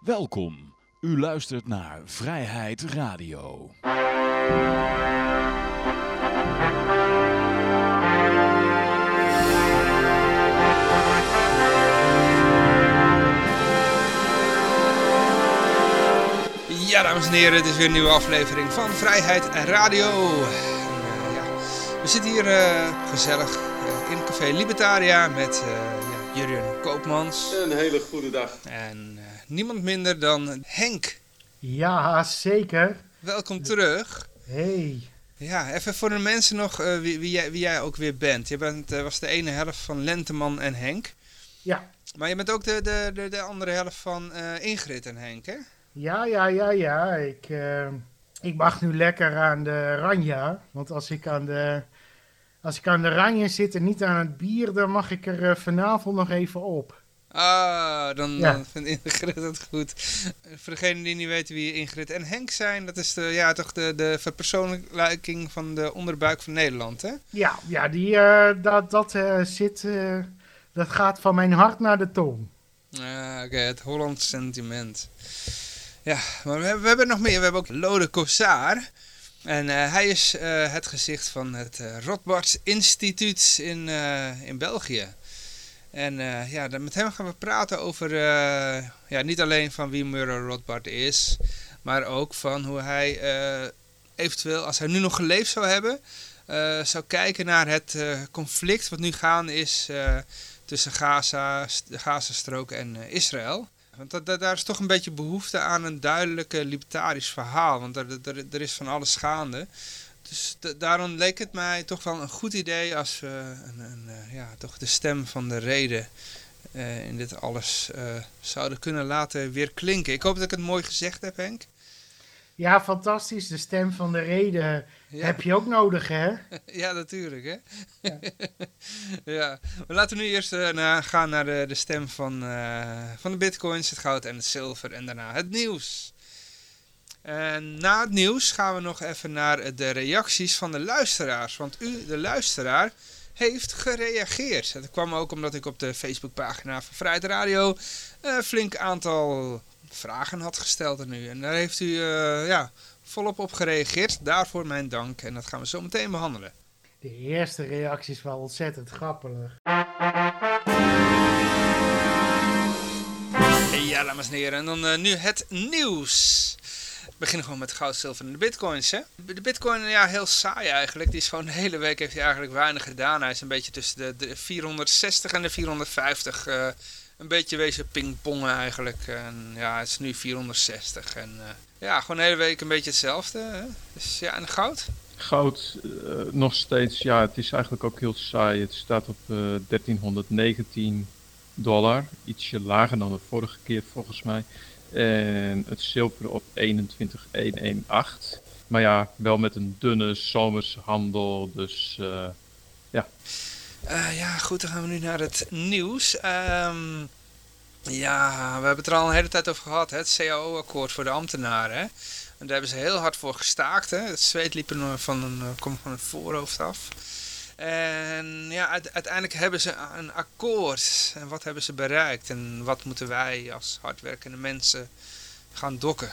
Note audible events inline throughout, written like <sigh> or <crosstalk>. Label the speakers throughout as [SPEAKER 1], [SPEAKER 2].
[SPEAKER 1] Welkom. U luistert naar Vrijheid Radio.
[SPEAKER 2] Ja, dames en heren, het is weer een nieuwe aflevering van Vrijheid Radio. En, eh, ja, we zitten hier eh, gezellig eh, in Café Libertaria met eh ja, Jurjen Koopmans.
[SPEAKER 3] Een hele goede dag.
[SPEAKER 2] En niemand minder dan Henk.
[SPEAKER 4] Ja, zeker.
[SPEAKER 2] Welkom terug.
[SPEAKER 4] Hey.
[SPEAKER 2] Ja, even voor de mensen nog eh, wie, wie, jij, wie jij ook weer bent. Je bent, eh, was de ene helft van Lenteman en Henk.
[SPEAKER 4] Ja.
[SPEAKER 2] Maar je bent ook de, de, de, de andere helft van eh, Ingrid en Henk, hè?
[SPEAKER 4] Ja, ja, ja, ja. Ik, ik mag nu lekker aan de ranja. Want als ik aan de, als ik aan de ranja zit en niet aan het bier, dan mag ik er vanavond nog even op.
[SPEAKER 2] Ah, dan,
[SPEAKER 4] Ja.
[SPEAKER 2] dan vindt Ingrid het goed. Voor degenen die niet weten wie Ingrid en Henk zijn, dat is de, ja, toch de, de verpersoonlijking van de onderbuik van Nederland, hè?
[SPEAKER 4] Ja, ja die, eh, dat, dat eh, zit, eh, dat gaat van mijn hart naar de tong.
[SPEAKER 2] Ah, Oké, het Hollands sentiment. Ja, maar we hebben, we hebben nog meer. We hebben ook Lode Kosaar. En eh, hij is eh, het gezicht van het eh Rotbarts Instituut in, eh, in België. En eh, ja, dan met hem gaan we praten over eh, ja, niet alleen van wie Murray Rothbard is, maar ook van hoe hij eh, eventueel, als hij nu nog geleefd zou hebben, zou kijken naar het conflict wat nu gaande is tussen Gaza, de Gazastrook en Israël. Want daar is toch een beetje behoefte aan een duidelijke libertarisch verhaal, want er is van alles gaande. Dus da- daarom leek het mij toch wel een goed idee als we een, een, eh, ja, toch de stem van de reden eh, in dit alles eh, zouden kunnen laten weer klinken. Ik hoop dat ik het mooi gezegd heb, Henk.
[SPEAKER 4] Ja, fantastisch. De stem van de reden
[SPEAKER 2] Ja.
[SPEAKER 4] heb je ook nodig, hè? <laughs>
[SPEAKER 2] Ja, natuurlijk, hè? <laughs> Ja. Maar laten we nu eerst na- gaan naar de, de stem van, van de bitcoins, het goud en het zilver en daarna het nieuws. En na het nieuws gaan we nog even naar de reacties van de luisteraars. Want u, de luisteraar, heeft gereageerd. Dat kwam ook omdat ik op de Facebookpagina van Vrijheid Radio een flink aantal vragen had gesteld aan u. En daar heeft u eh, ja, volop op gereageerd. Daarvoor mijn dank en dat gaan we zo meteen behandelen.
[SPEAKER 4] De eerste reactie is wel ontzettend grappig.
[SPEAKER 2] Ja, dames en heren. En dan eh, nu het nieuws. We beginnen gewoon met goud, zilver en de bitcoins, hè. De bitcoin, ja, heel saai eigenlijk. Die is gewoon de hele week heeft hij eigenlijk weinig gedaan. Hij is een beetje tussen de, de 460 en de 450. eh, een beetje wezen pingpongen eigenlijk. En ja, het is nu 460. En eh, ja, gewoon de hele week een beetje hetzelfde. Hè? Dus ja, en goud?
[SPEAKER 3] Goud eh, nog steeds, ja, het is eigenlijk ook heel saai. Het staat op eh 1319 dollar, ietsje lager dan de vorige keer volgens mij. En het zilver op 21118. Maar ja, wel met een dunne zomerse handel, dus eh,
[SPEAKER 2] Eh, ja, goed, dan gaan we nu naar het nieuws. Ehm, ja, we hebben het er al een hele tijd over gehad, het CAO-akkoord voor de ambtenaren. Hè? En daar hebben ze heel hard voor gestaakt. Hè? Het zweet liep er van een, eh, komt van het voorhoofd af. En ja, uite- uiteindelijk hebben ze een akkoord. En wat hebben ze bereikt? En wat moeten wij als hardwerkende mensen gaan dokken?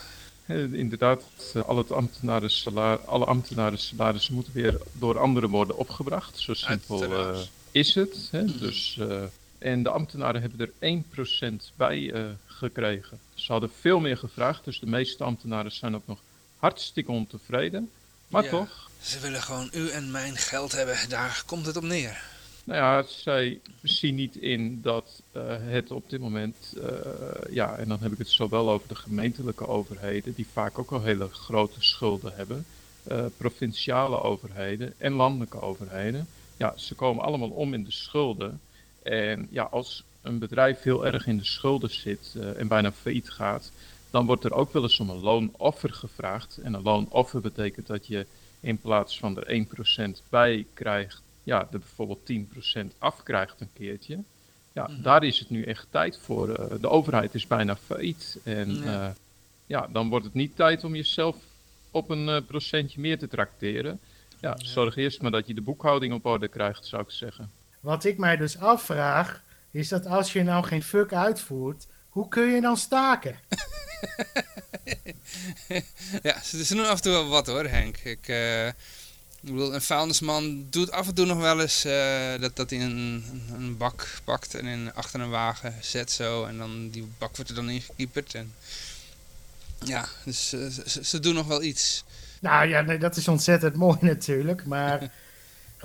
[SPEAKER 3] inderdaad, al het ambtenaren salar- alle ambtenaren salarissen moeten weer door anderen worden opgebracht. Zo simpel eh, is het. Hè? Dus, eh, en de ambtenaren hebben er 1% bij eh, gekregen. Ze hadden veel meer gevraagd, dus de meeste ambtenaren zijn ook nog hartstikke ontevreden. Maar
[SPEAKER 2] Ja.
[SPEAKER 3] toch,
[SPEAKER 2] Ze willen gewoon u en mijn geld hebben. Daar komt het op neer.
[SPEAKER 3] nou ja, zij zien niet in dat eh, het op dit moment, eh, ja, en dan heb ik het zowel over de gemeentelijke overheden, die vaak ook al hele grote schulden hebben, eh, provinciale overheden en landelijke overheden. Ja, ze komen allemaal om in de schulden. En ja, als een bedrijf heel erg in de schulden zit en bijna failliet gaat, dan wordt er ook wel eens om een loonoffer gevraagd. En een loonoffer betekent dat je in plaats van er 1% bij krijgt, ja, er bijvoorbeeld 10% afkrijgt een keertje. Ja,
[SPEAKER 2] Mhm.
[SPEAKER 3] daar is het nu echt tijd voor. Eh, de overheid is bijna failliet. En
[SPEAKER 2] Ja.
[SPEAKER 3] ja. ja, dan wordt het niet tijd om jezelf op een eh, procentje meer te trakteren. Ja, zorg eerst maar dat je de boekhouding op orde krijgt, zou ik zeggen.
[SPEAKER 4] Wat ik mij dus afvraag, is dat als je nou geen fuck uitvoert, hoe kun je dan staken? <laughs> <laughs>
[SPEAKER 2] ja, ze, ze doen af en toe wel wat hoor, Henk. Ik, eh, ik bedoel, een vuilnisman doet af en toe nog wel eens eh, dat, dat hij een, een bak pakt en in, achter een wagen zet zo. En dan die bak wordt er dan ingekieperd. En, ja, dus eh, ze, ze doen nog wel iets.
[SPEAKER 4] Nou ja, nee, dat is ontzettend <laughs> mooi natuurlijk. Maar <laughs>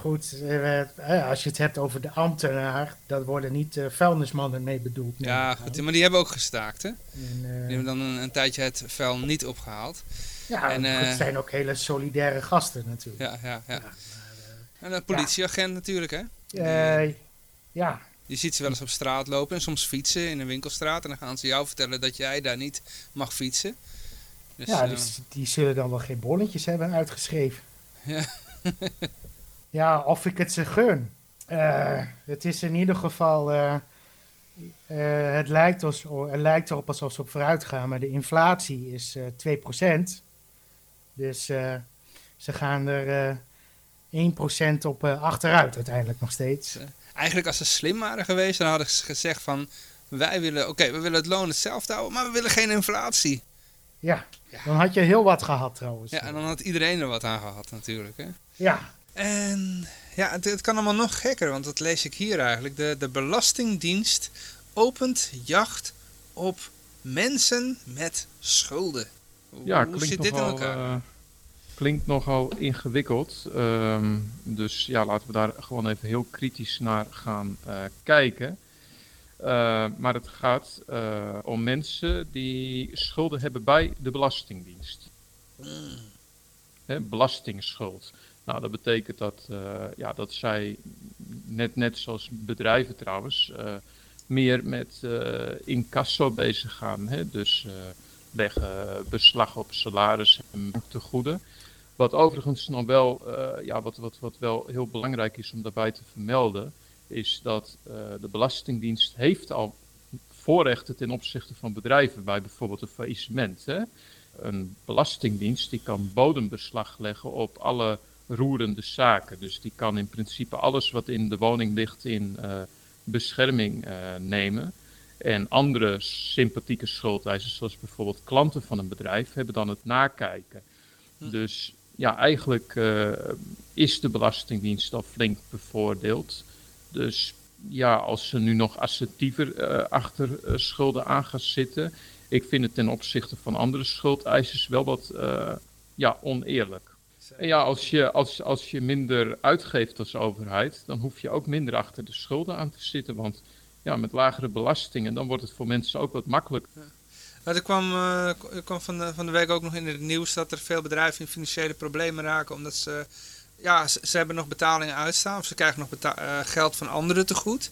[SPEAKER 4] goed, eh, eh, als je het hebt over de ambtenaar, daar worden niet eh, vuilnismannen mee bedoeld.
[SPEAKER 2] Ja, goed, maar die hebben ook gestaakt hè.
[SPEAKER 4] En,
[SPEAKER 2] Die hebben dan een, een tijdje het vuil niet opgehaald.
[SPEAKER 4] ja,
[SPEAKER 2] en,
[SPEAKER 4] het zijn ook hele solidaire gasten natuurlijk.
[SPEAKER 2] Ja, ja, ja.
[SPEAKER 4] Ja,
[SPEAKER 2] En een politieagent natuurlijk hè.
[SPEAKER 4] Ja,
[SPEAKER 2] Je ziet ze wel eens op straat lopen en soms fietsen in een winkelstraat. En dan gaan ze jou vertellen dat jij daar niet mag fietsen. Dus,
[SPEAKER 4] ja die, die zullen dan wel geen bonnetjes hebben uitgeschreven.
[SPEAKER 2] Ja. <laughs>
[SPEAKER 4] ja, of ik het ze gun. Eh, het is in ieder geval. eh, eh, het, lijkt ons, het lijkt erop alsof ze op vooruit gaan, maar de inflatie is eh 2%. Dus ze gaan er eh 1% op achteruit uiteindelijk nog steeds.
[SPEAKER 2] eigenlijk als ze slim waren geweest, dan hadden ze gezegd van... Wij willen, oké, we willen het loon hetzelfde houden, maar we willen geen inflatie.
[SPEAKER 4] Ja,
[SPEAKER 2] Ja.
[SPEAKER 4] dan had je heel wat gehad trouwens.
[SPEAKER 2] Ja, en dan had iedereen er wat aan gehad natuurlijk. Hè?
[SPEAKER 4] Ja,
[SPEAKER 2] En ja, het, het kan allemaal nog gekker, want dat lees ik hier eigenlijk. De, de Belastingdienst opent jacht op mensen met schulden. Hoe,
[SPEAKER 3] Ja,
[SPEAKER 2] hoe zit dit in elkaar?
[SPEAKER 3] eh, klinkt nogal ingewikkeld. Ehm, dus ja, laten we daar gewoon even heel kritisch naar gaan eh, kijken. Eh, maar het gaat om mensen die schulden hebben bij de Belastingdienst.
[SPEAKER 2] Mm.
[SPEAKER 3] Hè, belastingschuld. Nou, dat betekent dat, eh, ja, dat zij, net, net zoals bedrijven trouwens, eh, meer met eh incasso bezig gaan. Hè? Dus leggen beslag op salaris en tegoeden. Wat overigens nog wel, ja, wat, wat, wat wel heel belangrijk is om daarbij te vermelden, is dat de Belastingdienst heeft al voorrechten ten opzichte van bedrijven bij bijvoorbeeld een faillissement. Hè? Een belastingdienst die kan bodembeslag leggen op alle roerende zaken. Dus die kan in principe alles wat in de woning ligt in eh, bescherming eh, nemen. En andere sympathieke schuldeisers, zoals bijvoorbeeld klanten van een bedrijf, hebben dan het nakijken.
[SPEAKER 2] Hm.
[SPEAKER 3] Dus ja, eigenlijk eh, is de Belastingdienst al flink bevoordeeld. Dus ja, als ze nu nog assertiever achter schulden aan gaan zitten, ik vind het ten opzichte van andere schuldeisers wel wat ja, oneerlijk. En ja, als je, als, als je minder uitgeeft als overheid, dan hoef je ook minder achter de schulden aan te zitten. Want ja, met lagere belastingen, dan wordt het voor mensen ook wat makkelijker.
[SPEAKER 2] Maar er kwam, eh, er kwam van, de, van de week ook nog in het nieuws dat er veel bedrijven in financiële problemen raken. Omdat ze, ja, ze, ze hebben nog betalingen uitstaan. Of ze krijgen nog eh, geld van anderen te goed.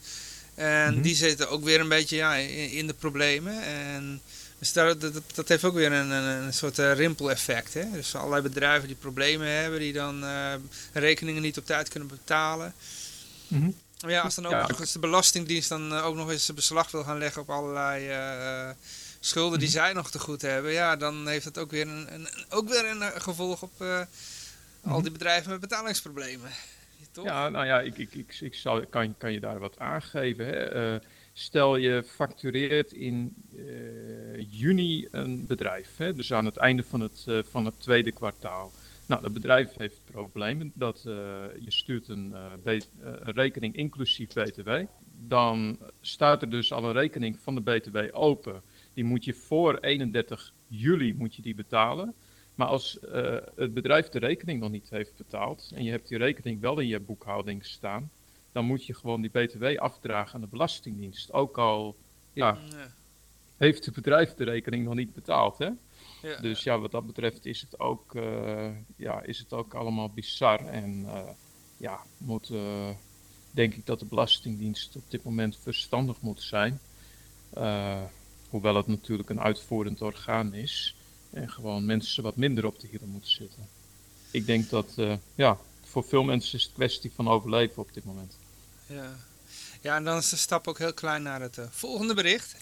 [SPEAKER 2] En
[SPEAKER 3] Mhm.
[SPEAKER 2] die zitten ook weer een beetje ja, in, in de problemen. En dus dat, dat, dat heeft ook weer een, een, een soort eh, rimpeleffect. Hè? Dus allerlei bedrijven die problemen hebben, die dan eh, rekeningen niet op tijd kunnen betalen. Maar ja, als dan ook
[SPEAKER 3] Ja,
[SPEAKER 2] nog eens de Belastingdienst dan eh, ook nog eens beslag wil gaan leggen op allerlei eh, schulden die
[SPEAKER 3] Mhm.
[SPEAKER 2] zij nog te goed hebben, ja, dan heeft dat ook weer een, een, ook weer een gevolg op eh, al
[SPEAKER 3] Mhm.
[SPEAKER 2] die bedrijven met betalingsproblemen. Toch?
[SPEAKER 3] Ja, nou ja, ik, ik, ik, ik zal, kan, kan je daar wat aangeven. Hè? Stel je factureert in eh, juni een bedrijf, hè? dus aan het einde van het, eh, van het tweede kwartaal. Nou, dat bedrijf heeft problemen dat eh, je stuurt een, een rekening inclusief BTW. Dan staat er dus al een rekening van de BTW open. Die moet je voor 31 juli moet je die betalen. Maar als het bedrijf de rekening nog niet heeft betaald en je hebt die rekening wel in je boekhouding staan, dan moet je gewoon die BTW afdragen aan de Belastingdienst. Ook al ja,
[SPEAKER 2] Ja.
[SPEAKER 3] heeft het bedrijf de rekening nog niet betaald. Hè?
[SPEAKER 2] Ja.
[SPEAKER 3] Dus ja, wat dat betreft is het ook, eh, ja, is het ook allemaal bizar. En eh, ja, moet, eh, denk ik dat de Belastingdienst op dit moment verstandig moet zijn. Hoewel het natuurlijk een uitvoerend orgaan is. En gewoon mensen wat minder op de hielen moeten zitten. Ik denk dat, ja, voor veel mensen is het kwestie van overleven op dit moment.
[SPEAKER 2] Ja. ja, en dan is de stap ook heel klein naar het eh, volgende bericht.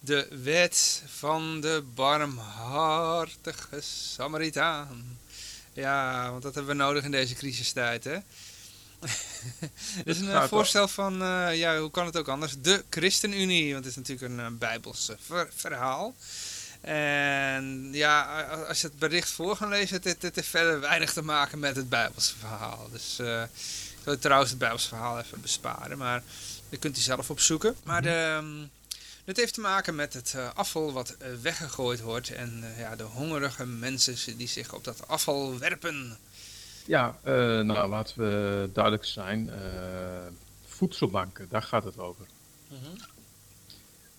[SPEAKER 2] De wet van de barmhartige Samaritaan. Ja, want dat hebben we nodig in deze crisistijd, hè? <laughs> Dit is een voorstel van, eh, ja, hoe kan het ook anders? De ChristenUnie, want het is natuurlijk een bijbels eh, ver- verhaal. En ja, als je het bericht voor gaan lezen, het, het, het heeft verder weinig te maken met het Bijbelse verhaal. Dus eh, ik wil trouwens het Bijbelse verhaal even besparen, maar dat kunt u zelf opzoeken. Maar de, ehm, het heeft te maken met het eh, afval wat eh, weggegooid wordt en ja, de hongerige mensen die zich op dat afval werpen.
[SPEAKER 3] Ja, eh, nou laten we duidelijk zijn. voedselbanken, daar gaat het over.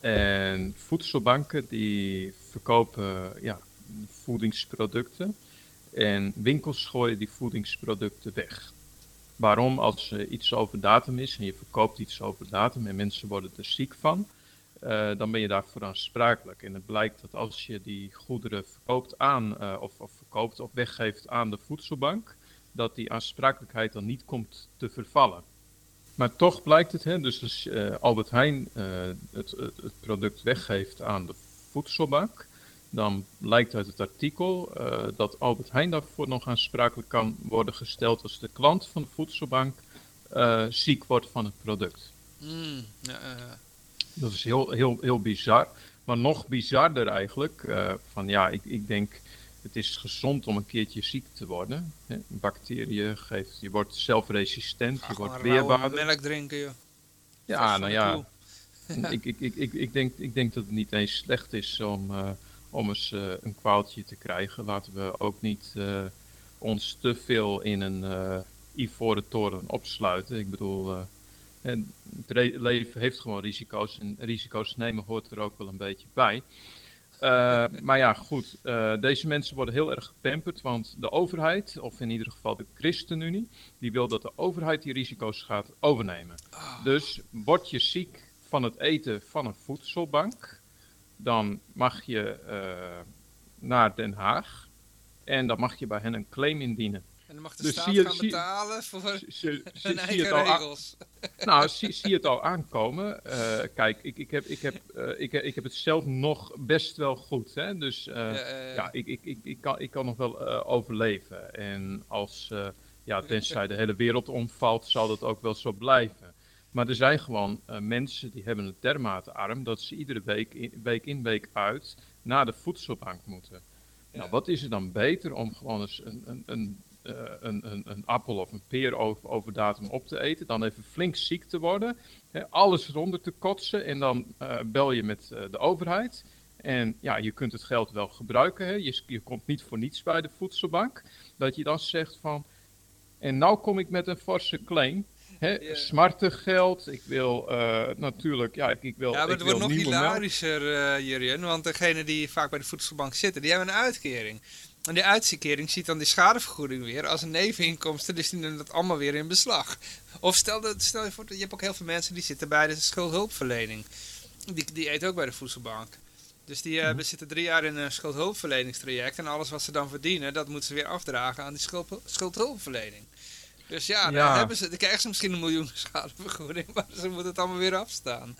[SPEAKER 3] En voedselbanken die verkopen ja, voedingsproducten. En winkels gooien die voedingsproducten weg. Waarom? Als er iets over datum is en je verkoopt iets over datum en mensen worden er ziek van, eh, dan ben je daarvoor aansprakelijk. En het blijkt dat als je die goederen verkoopt aan, eh, of, of verkoopt of weggeeft aan de voedselbank, dat die aansprakelijkheid dan niet komt te vervallen. Maar toch blijkt het, hè, dus als eh, Albert Heijn eh, het, het, het product weggeeft aan de voedselbank, dan blijkt uit het artikel eh, dat Albert Heijn daarvoor nog aansprakelijk kan worden gesteld als de klant van de voedselbank ziek wordt van het product.
[SPEAKER 2] Mm, eh,
[SPEAKER 3] Dat is heel, heel, heel bizar. Maar nog bizarder eigenlijk, van ja, ik, ik denk het is gezond om een keertje ziek te worden. Hè. Bacteriën geeft, je wordt zelfresistent, je wordt
[SPEAKER 2] rauwe
[SPEAKER 3] weerbaarder.
[SPEAKER 2] melk drinken, joh.
[SPEAKER 3] Ja, nou ja, ik, ik, ik, ik, ik, denk, ik denk dat het niet eens slecht is om, eh, om eens eh, een kwaaltje te krijgen. Laten we ook niet eh, ons te veel in een ivoren toren opsluiten. Ik bedoel, en het leven heeft gewoon risico's en risico's nemen hoort er ook wel een beetje bij. Eh, maar ja, goed, eh, deze mensen worden heel erg gepamperd, want de overheid, of in ieder geval de ChristenUnie, die wil dat de overheid die risico's gaat overnemen. Dus word je ziek van het eten van een voedselbank, dan mag je eh, naar Den Haag en dan mag je bij hen een claim indienen.
[SPEAKER 2] En dan mag de
[SPEAKER 3] Dus
[SPEAKER 2] staat
[SPEAKER 3] je-
[SPEAKER 2] gaan
[SPEAKER 3] zie-
[SPEAKER 2] betalen voor
[SPEAKER 3] Zie- zie-
[SPEAKER 2] eigen
[SPEAKER 3] aan-
[SPEAKER 2] regels. <laughs>
[SPEAKER 3] nou, zie, het al aankomen. Eh, kijk, ik, ik, heb, ik, heb, eh, ik, ik heb het zelf nog best wel goed. Hè? Dus eh,
[SPEAKER 2] Ja,
[SPEAKER 3] ik, ik, ik, ik, kan, ik kan nog wel overleven. En als, ja, tenzij de hele wereld omvalt, zal dat ook wel zo blijven. Maar er zijn gewoon mensen die hebben het dermate arm dat ze iedere week in, week in, week uit naar de voedselbank moeten. Nou, wat is er dan beter om gewoon eens een, een, een, eh, een, een, een appel of een peer over, over datum op te eten, dan even flink ziek te worden, hè, alles eronder te kotsen en dan eh, bel je met eh, de overheid. En ja, je kunt het geld wel gebruiken, hè. Je, je komt niet voor niets bij de voedselbank. Dat je dan zegt van, en nou kom ik met een forse claim. Hè. Smartengeld, ik wil natuurlijk, ja, ik, wil
[SPEAKER 2] Ja, maar het wordt nog hilarischer, eh Jurjen, want degene die vaak bij de voedselbank zitten, die hebben een uitkering. En die uitkering ziet dan die schadevergoeding weer als een neveninkomsten, dus die nemen dat allemaal weer in beslag. Of stel, dat, stel je voor, je hebt ook heel veel mensen die zitten bij de schuldhulpverlening. Die, die eten ook bij de voedselbank. Dus die
[SPEAKER 3] Mhm.
[SPEAKER 2] eh, zitten drie jaar in een schuldhulpverleningstraject en alles wat ze dan verdienen, dat moeten ze weer afdragen aan die schuld, schuldhulpverlening. Dus ja, dan. Hebben ze, dan krijgen ze misschien een miljoen <laughs> schadevergoeding, maar ze moeten het allemaal weer afstaan.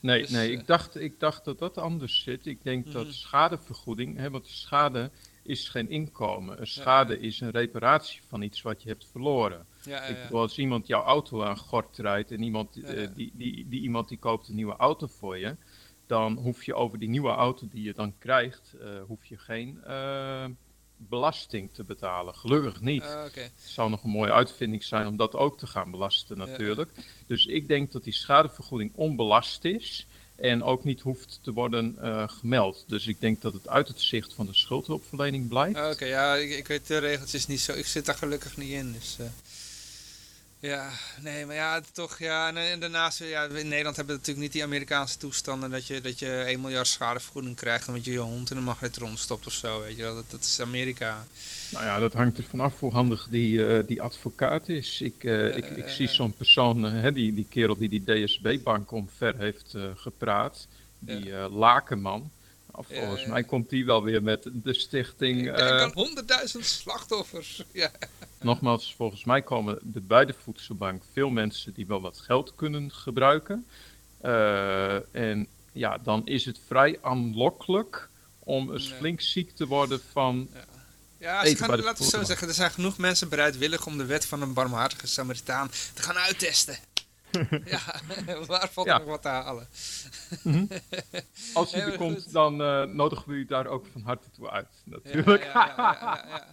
[SPEAKER 3] Nee,
[SPEAKER 2] Dus,
[SPEAKER 3] nee
[SPEAKER 2] eh,
[SPEAKER 3] ik, dacht, ik dacht dat dat anders zit. Ik denk
[SPEAKER 2] Mhm.
[SPEAKER 3] dat schadevergoeding, hè, want schade is geen inkomen. Een schade is een reparatie van iets wat je hebt verloren.
[SPEAKER 2] Ja,
[SPEAKER 3] Ik
[SPEAKER 2] ja.
[SPEAKER 3] bedoel, als iemand jouw auto aan gort rijdt en iemand, eh, die, die, die iemand die koopt een nieuwe auto voor je, dan hoef je over die nieuwe auto die je dan krijgt, eh, hoef je geen eh, belasting te betalen. Gelukkig niet.
[SPEAKER 2] Ah.
[SPEAKER 3] Het zou nog een mooie uitvinding zijn om dat ook te gaan belasten natuurlijk. Dus ik denk dat die schadevergoeding onbelast is en ook niet hoeft te worden eh, gemeld. Dus ik denk dat het uit het zicht van de schuldhulpverlening blijft.
[SPEAKER 2] Ah, Oké, ja, ik, ik weet de regeltjes niet zo. Ik zit daar gelukkig niet in, dus... eh, ja, nee, maar ja, toch, ja. En, en daarnaast, ja, in Nederland hebben we natuurlijk niet die Amerikaanse toestanden dat je, dat je 1 miljard schadevergoeding krijgt omdat je je hond in een magnetron stopt of zo, weet je wel. Dat, dat is Amerika.
[SPEAKER 3] Nou ja, dat hangt er vanaf hoe handig die, eh, die advocaat is. Ik, eh, ik, ik
[SPEAKER 2] Eh,
[SPEAKER 3] zie
[SPEAKER 2] eh.
[SPEAKER 3] zo'n persoon, eh, hè, die, die kerel die die DSB-bank omver heeft eh, gepraat, die eh, Lakenman.
[SPEAKER 2] Ja,
[SPEAKER 3] volgens
[SPEAKER 2] ja.
[SPEAKER 3] mij komt die wel weer met de stichting.
[SPEAKER 2] Ik
[SPEAKER 3] eh,
[SPEAKER 2] honderdduizend slachtoffers. Ja, <laughs>
[SPEAKER 3] Nogmaals, volgens mij komen er bij de voedselbank veel mensen die wel wat geld kunnen gebruiken. Eh, en ja, dan is het vrij aanlokkelijk om eens
[SPEAKER 2] Nee.
[SPEAKER 3] flink ziek te worden van.
[SPEAKER 2] ja ze
[SPEAKER 3] Eten
[SPEAKER 2] gaan,
[SPEAKER 3] de
[SPEAKER 2] laten we het zo zeggen, er zijn genoeg mensen bereidwillig om de wet van een barmhartige Samaritaan te gaan uittesten. Ja, <laughs> waar valt
[SPEAKER 3] Ja.
[SPEAKER 2] er nog wat te halen? <laughs>
[SPEAKER 3] Als hij
[SPEAKER 2] Heel
[SPEAKER 3] er komt,
[SPEAKER 2] goed.
[SPEAKER 3] dan eh nodigen we u daar ook van harte toe uit,
[SPEAKER 2] Ja,
[SPEAKER 3] natuurlijk.
[SPEAKER 2] ja, ja, ja, ja, ja.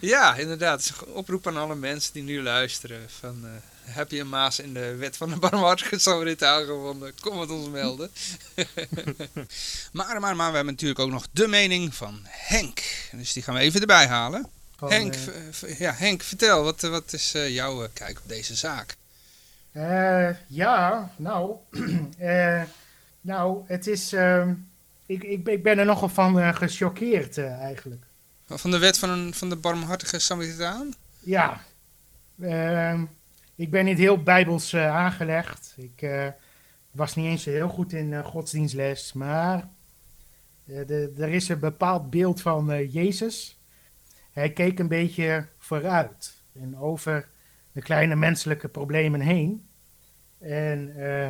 [SPEAKER 2] Ja, inderdaad. Oproep aan alle mensen die nu luisteren. Van, eh, heb je een maas in de wet van de barmhartige Samaritaan gevonden? Kom het ons melden. <laughs> maar, maar, maar we hebben natuurlijk ook nog de mening van Henk. Dus die gaan we even erbij halen.
[SPEAKER 4] Van,
[SPEAKER 2] Henk,
[SPEAKER 4] eh,
[SPEAKER 2] ja, Henk, vertel, wat, wat is eh, jouw eh, kijk op deze zaak?
[SPEAKER 4] Eh, ja, nou, <clears throat> eh, nou, het is, ehm, ik, ik, ben- ik ben er nogal van eh, gechoqueerd eigenlijk.
[SPEAKER 2] Van de wet van, een, van de barmhartige Samaritaan?
[SPEAKER 4] Ja, ehm, ik ben niet heel bijbels aangelegd. Ik was niet eens heel goed in godsdienstles, maar de, er is een bepaald beeld van Jezus. Hij keek een beetje vooruit en over de kleine menselijke problemen heen. En eh,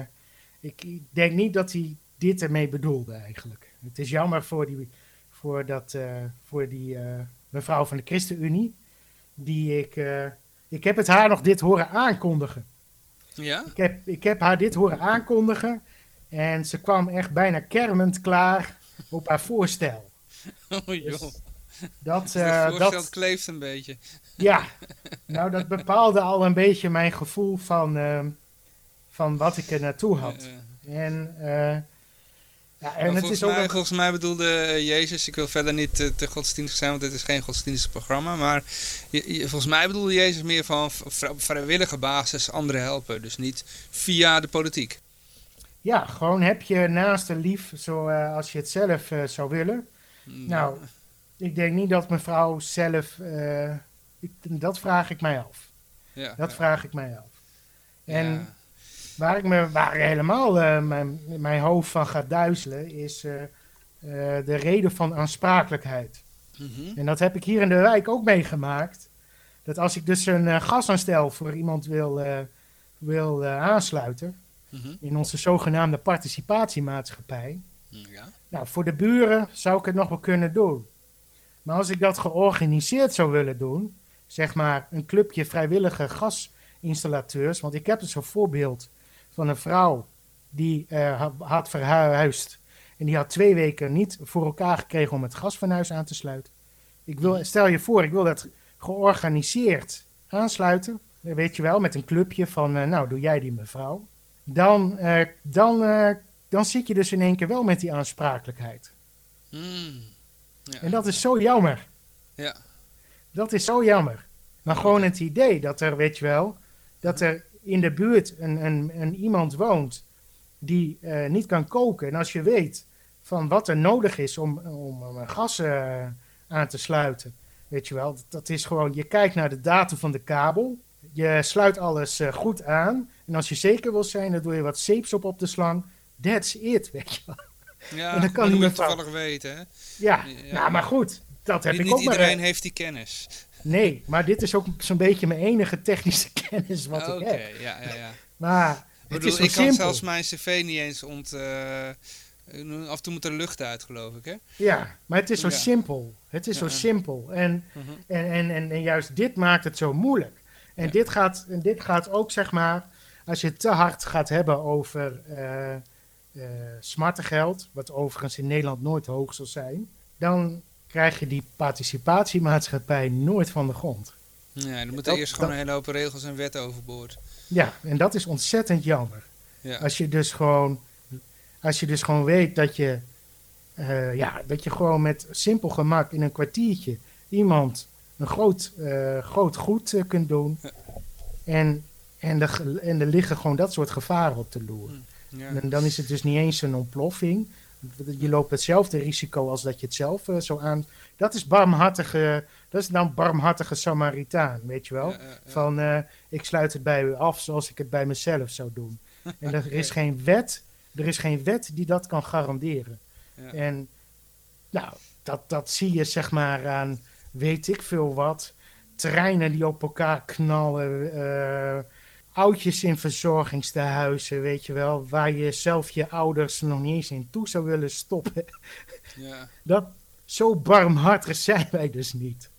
[SPEAKER 4] ik, ik denk niet dat hij dit ermee bedoelde eigenlijk. Het is jammer voor die, voor dat, eh, voor die eh, mevrouw van de ChristenUnie die ik. ik heb het haar nog dit horen aankondigen.
[SPEAKER 2] Ja?
[SPEAKER 4] Ik heb, ik heb haar dit horen aankondigen. En ze kwam echt bijna kermend klaar op haar voorstel. <laughs>
[SPEAKER 2] Oh joh,
[SPEAKER 4] Dus dat, dat,
[SPEAKER 2] kleeft een beetje.
[SPEAKER 4] ja, nou dat bepaalde al een beetje mijn gevoel van, ehm, van wat ik er naartoe had.
[SPEAKER 2] Eh, eh.
[SPEAKER 4] En, eh, ja, en
[SPEAKER 2] Maar
[SPEAKER 4] het
[SPEAKER 2] volgens,
[SPEAKER 4] is ook
[SPEAKER 2] mij, volgens mij bedoelde eh, Jezus, ik wil verder niet eh, te godsdienstig zijn, want dit is geen godsdienstig programma, maar je, je- volgens mij bedoelde Jezus meer van op vrijwillige basis anderen helpen, dus niet via de politiek.
[SPEAKER 4] ja, gewoon heb je naast een lief zoals je het zelf eh, zou willen. Nou, ik denk niet dat mevrouw zelf. eh, ik, dat vraag ik mij af.
[SPEAKER 2] ja,
[SPEAKER 4] Dat
[SPEAKER 2] ja,
[SPEAKER 4] vraag ik mij af. En. Waar ik me waar helemaal eh, mijn, mijn hoofd van gaat duizelen, is eh, eh, de reden van aansprakelijkheid.
[SPEAKER 2] Mhm.
[SPEAKER 4] En dat heb ik hier in de wijk ook meegemaakt. Dat als ik dus een gasaanstel voor iemand wil, wil aansluiten,
[SPEAKER 2] Mhm.
[SPEAKER 4] in onze zogenaamde participatiemaatschappij,
[SPEAKER 2] Ja.
[SPEAKER 4] nou, voor de buren zou ik het nog wel kunnen doen. Maar als ik dat georganiseerd zou willen doen, zeg maar een clubje vrijwillige gasinstallateurs, want ik heb dus een voorbeeld van een vrouw die ha- had verhuisd en die had twee weken niet voor elkaar gekregen om het gasfornuis aan te sluiten. Ik wil, stel je voor, ik wil dat georganiseerd aansluiten, eh, weet je wel, met een clubje van, eh, nou doe jij die mevrouw. Dan, eh, dan, dan zit je dus in één keer wel met die aansprakelijkheid.
[SPEAKER 2] Mm. Ja.
[SPEAKER 4] En dat is zo jammer.
[SPEAKER 2] Ja.
[SPEAKER 4] Dat is zo jammer. Maar gewoon het idee dat er, weet je wel, dat er in de buurt een, een, een iemand woont die eh, niet kan koken. En als je weet van wat er nodig is om, om, om een gas eh, aan te sluiten, weet je wel, dat, dat is gewoon, je kijkt naar de datum van de kabel, je sluit alles eh, goed aan. En als je zeker wil zijn, dan doe je wat zeepsop op de slang. That's it, weet je wel.
[SPEAKER 2] Ja,
[SPEAKER 4] En dan kan
[SPEAKER 2] je toevallig weten, hè?
[SPEAKER 4] Ja,
[SPEAKER 2] Ja.
[SPEAKER 4] nou, maar goed, dat heb
[SPEAKER 2] Niet,
[SPEAKER 4] ik
[SPEAKER 2] niet
[SPEAKER 4] ook maar...
[SPEAKER 2] iedereen heeft die kennis.
[SPEAKER 4] Nee, maar dit is ook zo'n beetje mijn enige technische <laughs> kennis wat ik heb.
[SPEAKER 2] ja, ja, ja.
[SPEAKER 4] Maar
[SPEAKER 2] Ik
[SPEAKER 4] het
[SPEAKER 2] bedoel,
[SPEAKER 4] is zo
[SPEAKER 2] ik kan
[SPEAKER 4] simpel.
[SPEAKER 2] zelfs mijn cv niet eens ont... eh, af en toe moet er lucht uit, geloof ik, hè?
[SPEAKER 4] Ja, maar het is zo
[SPEAKER 2] Ja.
[SPEAKER 4] simpel. Het is zo simpel. En,
[SPEAKER 2] Mhm.
[SPEAKER 4] en, en, en, en juist dit maakt het zo moeilijk. En,
[SPEAKER 2] Ja.
[SPEAKER 4] dit, gaat, en dit gaat ook, zeg maar, als je het te hard gaat hebben over eh eh smartengeld, wat overigens in Nederland nooit hoog zal zijn, dan krijg je die participatiemaatschappij nooit van de grond.
[SPEAKER 2] Ja, dan moeten
[SPEAKER 4] Dat-
[SPEAKER 2] eerst gewoon
[SPEAKER 4] dat-
[SPEAKER 2] een hele hoop regels en wetten overboord.
[SPEAKER 4] Ja, en dat is ontzettend jammer.
[SPEAKER 2] Ja.
[SPEAKER 4] Als je dus gewoon, als je dus gewoon weet dat je, eh, ja, dat je gewoon met simpel gemak in een kwartiertje iemand een groot, eh, groot goed eh, kunt doen.
[SPEAKER 2] Ja.
[SPEAKER 4] En, en, er, en er liggen gewoon dat soort gevaren op de loer.
[SPEAKER 2] Ja.
[SPEAKER 4] En dan is het dus niet eens een ontploffing. Je loopt hetzelfde risico als dat je het zelf eh, zo aan. Dat is barmhartige, dat is dan barmhartige Samaritaan, weet je wel?
[SPEAKER 2] Ja, ja, ja.
[SPEAKER 4] Van eh, ik sluit het bij u af zoals ik het bij mezelf zou doen. <laughs> En er is geen wet, er is geen wet die dat kan garanderen. En nou, dat, dat zie je zeg maar aan weet ik veel wat. Treinen die op elkaar knallen. eh oudjes in verzorgingstehuizen, weet je wel. Waar je zelf je ouders nog niet eens in toe zou willen stoppen. <laughs>
[SPEAKER 2] ja.
[SPEAKER 4] Dat, zo barmhartig zijn wij dus niet.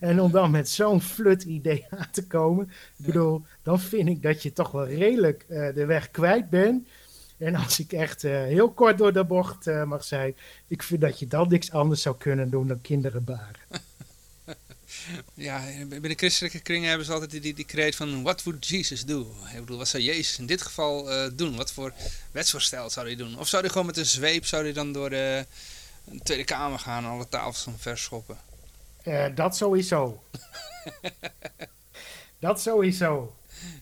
[SPEAKER 4] En om dan met zo'n flut idee <laughs> aan te komen. Ik bedoel, dan vind ik dat je toch wel redelijk eh, de weg kwijt bent. En als ik echt eh, heel kort door de bocht eh, mag zijn. Ik vind dat je dan niks anders zou kunnen doen dan kinderen baren. <laughs> <laughs>
[SPEAKER 2] Ja, binnen christelijke kringen hebben ze altijd die, die, die kreet van what would Jesus do? Ik bedoel, wat zou Jezus in dit geval eh, doen? Wat voor wetsvoorstel zou hij doen? Of zou hij gewoon met een zweep, zou hij dan door de Tweede Kamer gaan en alle tafels van verschoppen?
[SPEAKER 4] Eh, dat sowieso. <laughs> dat sowieso.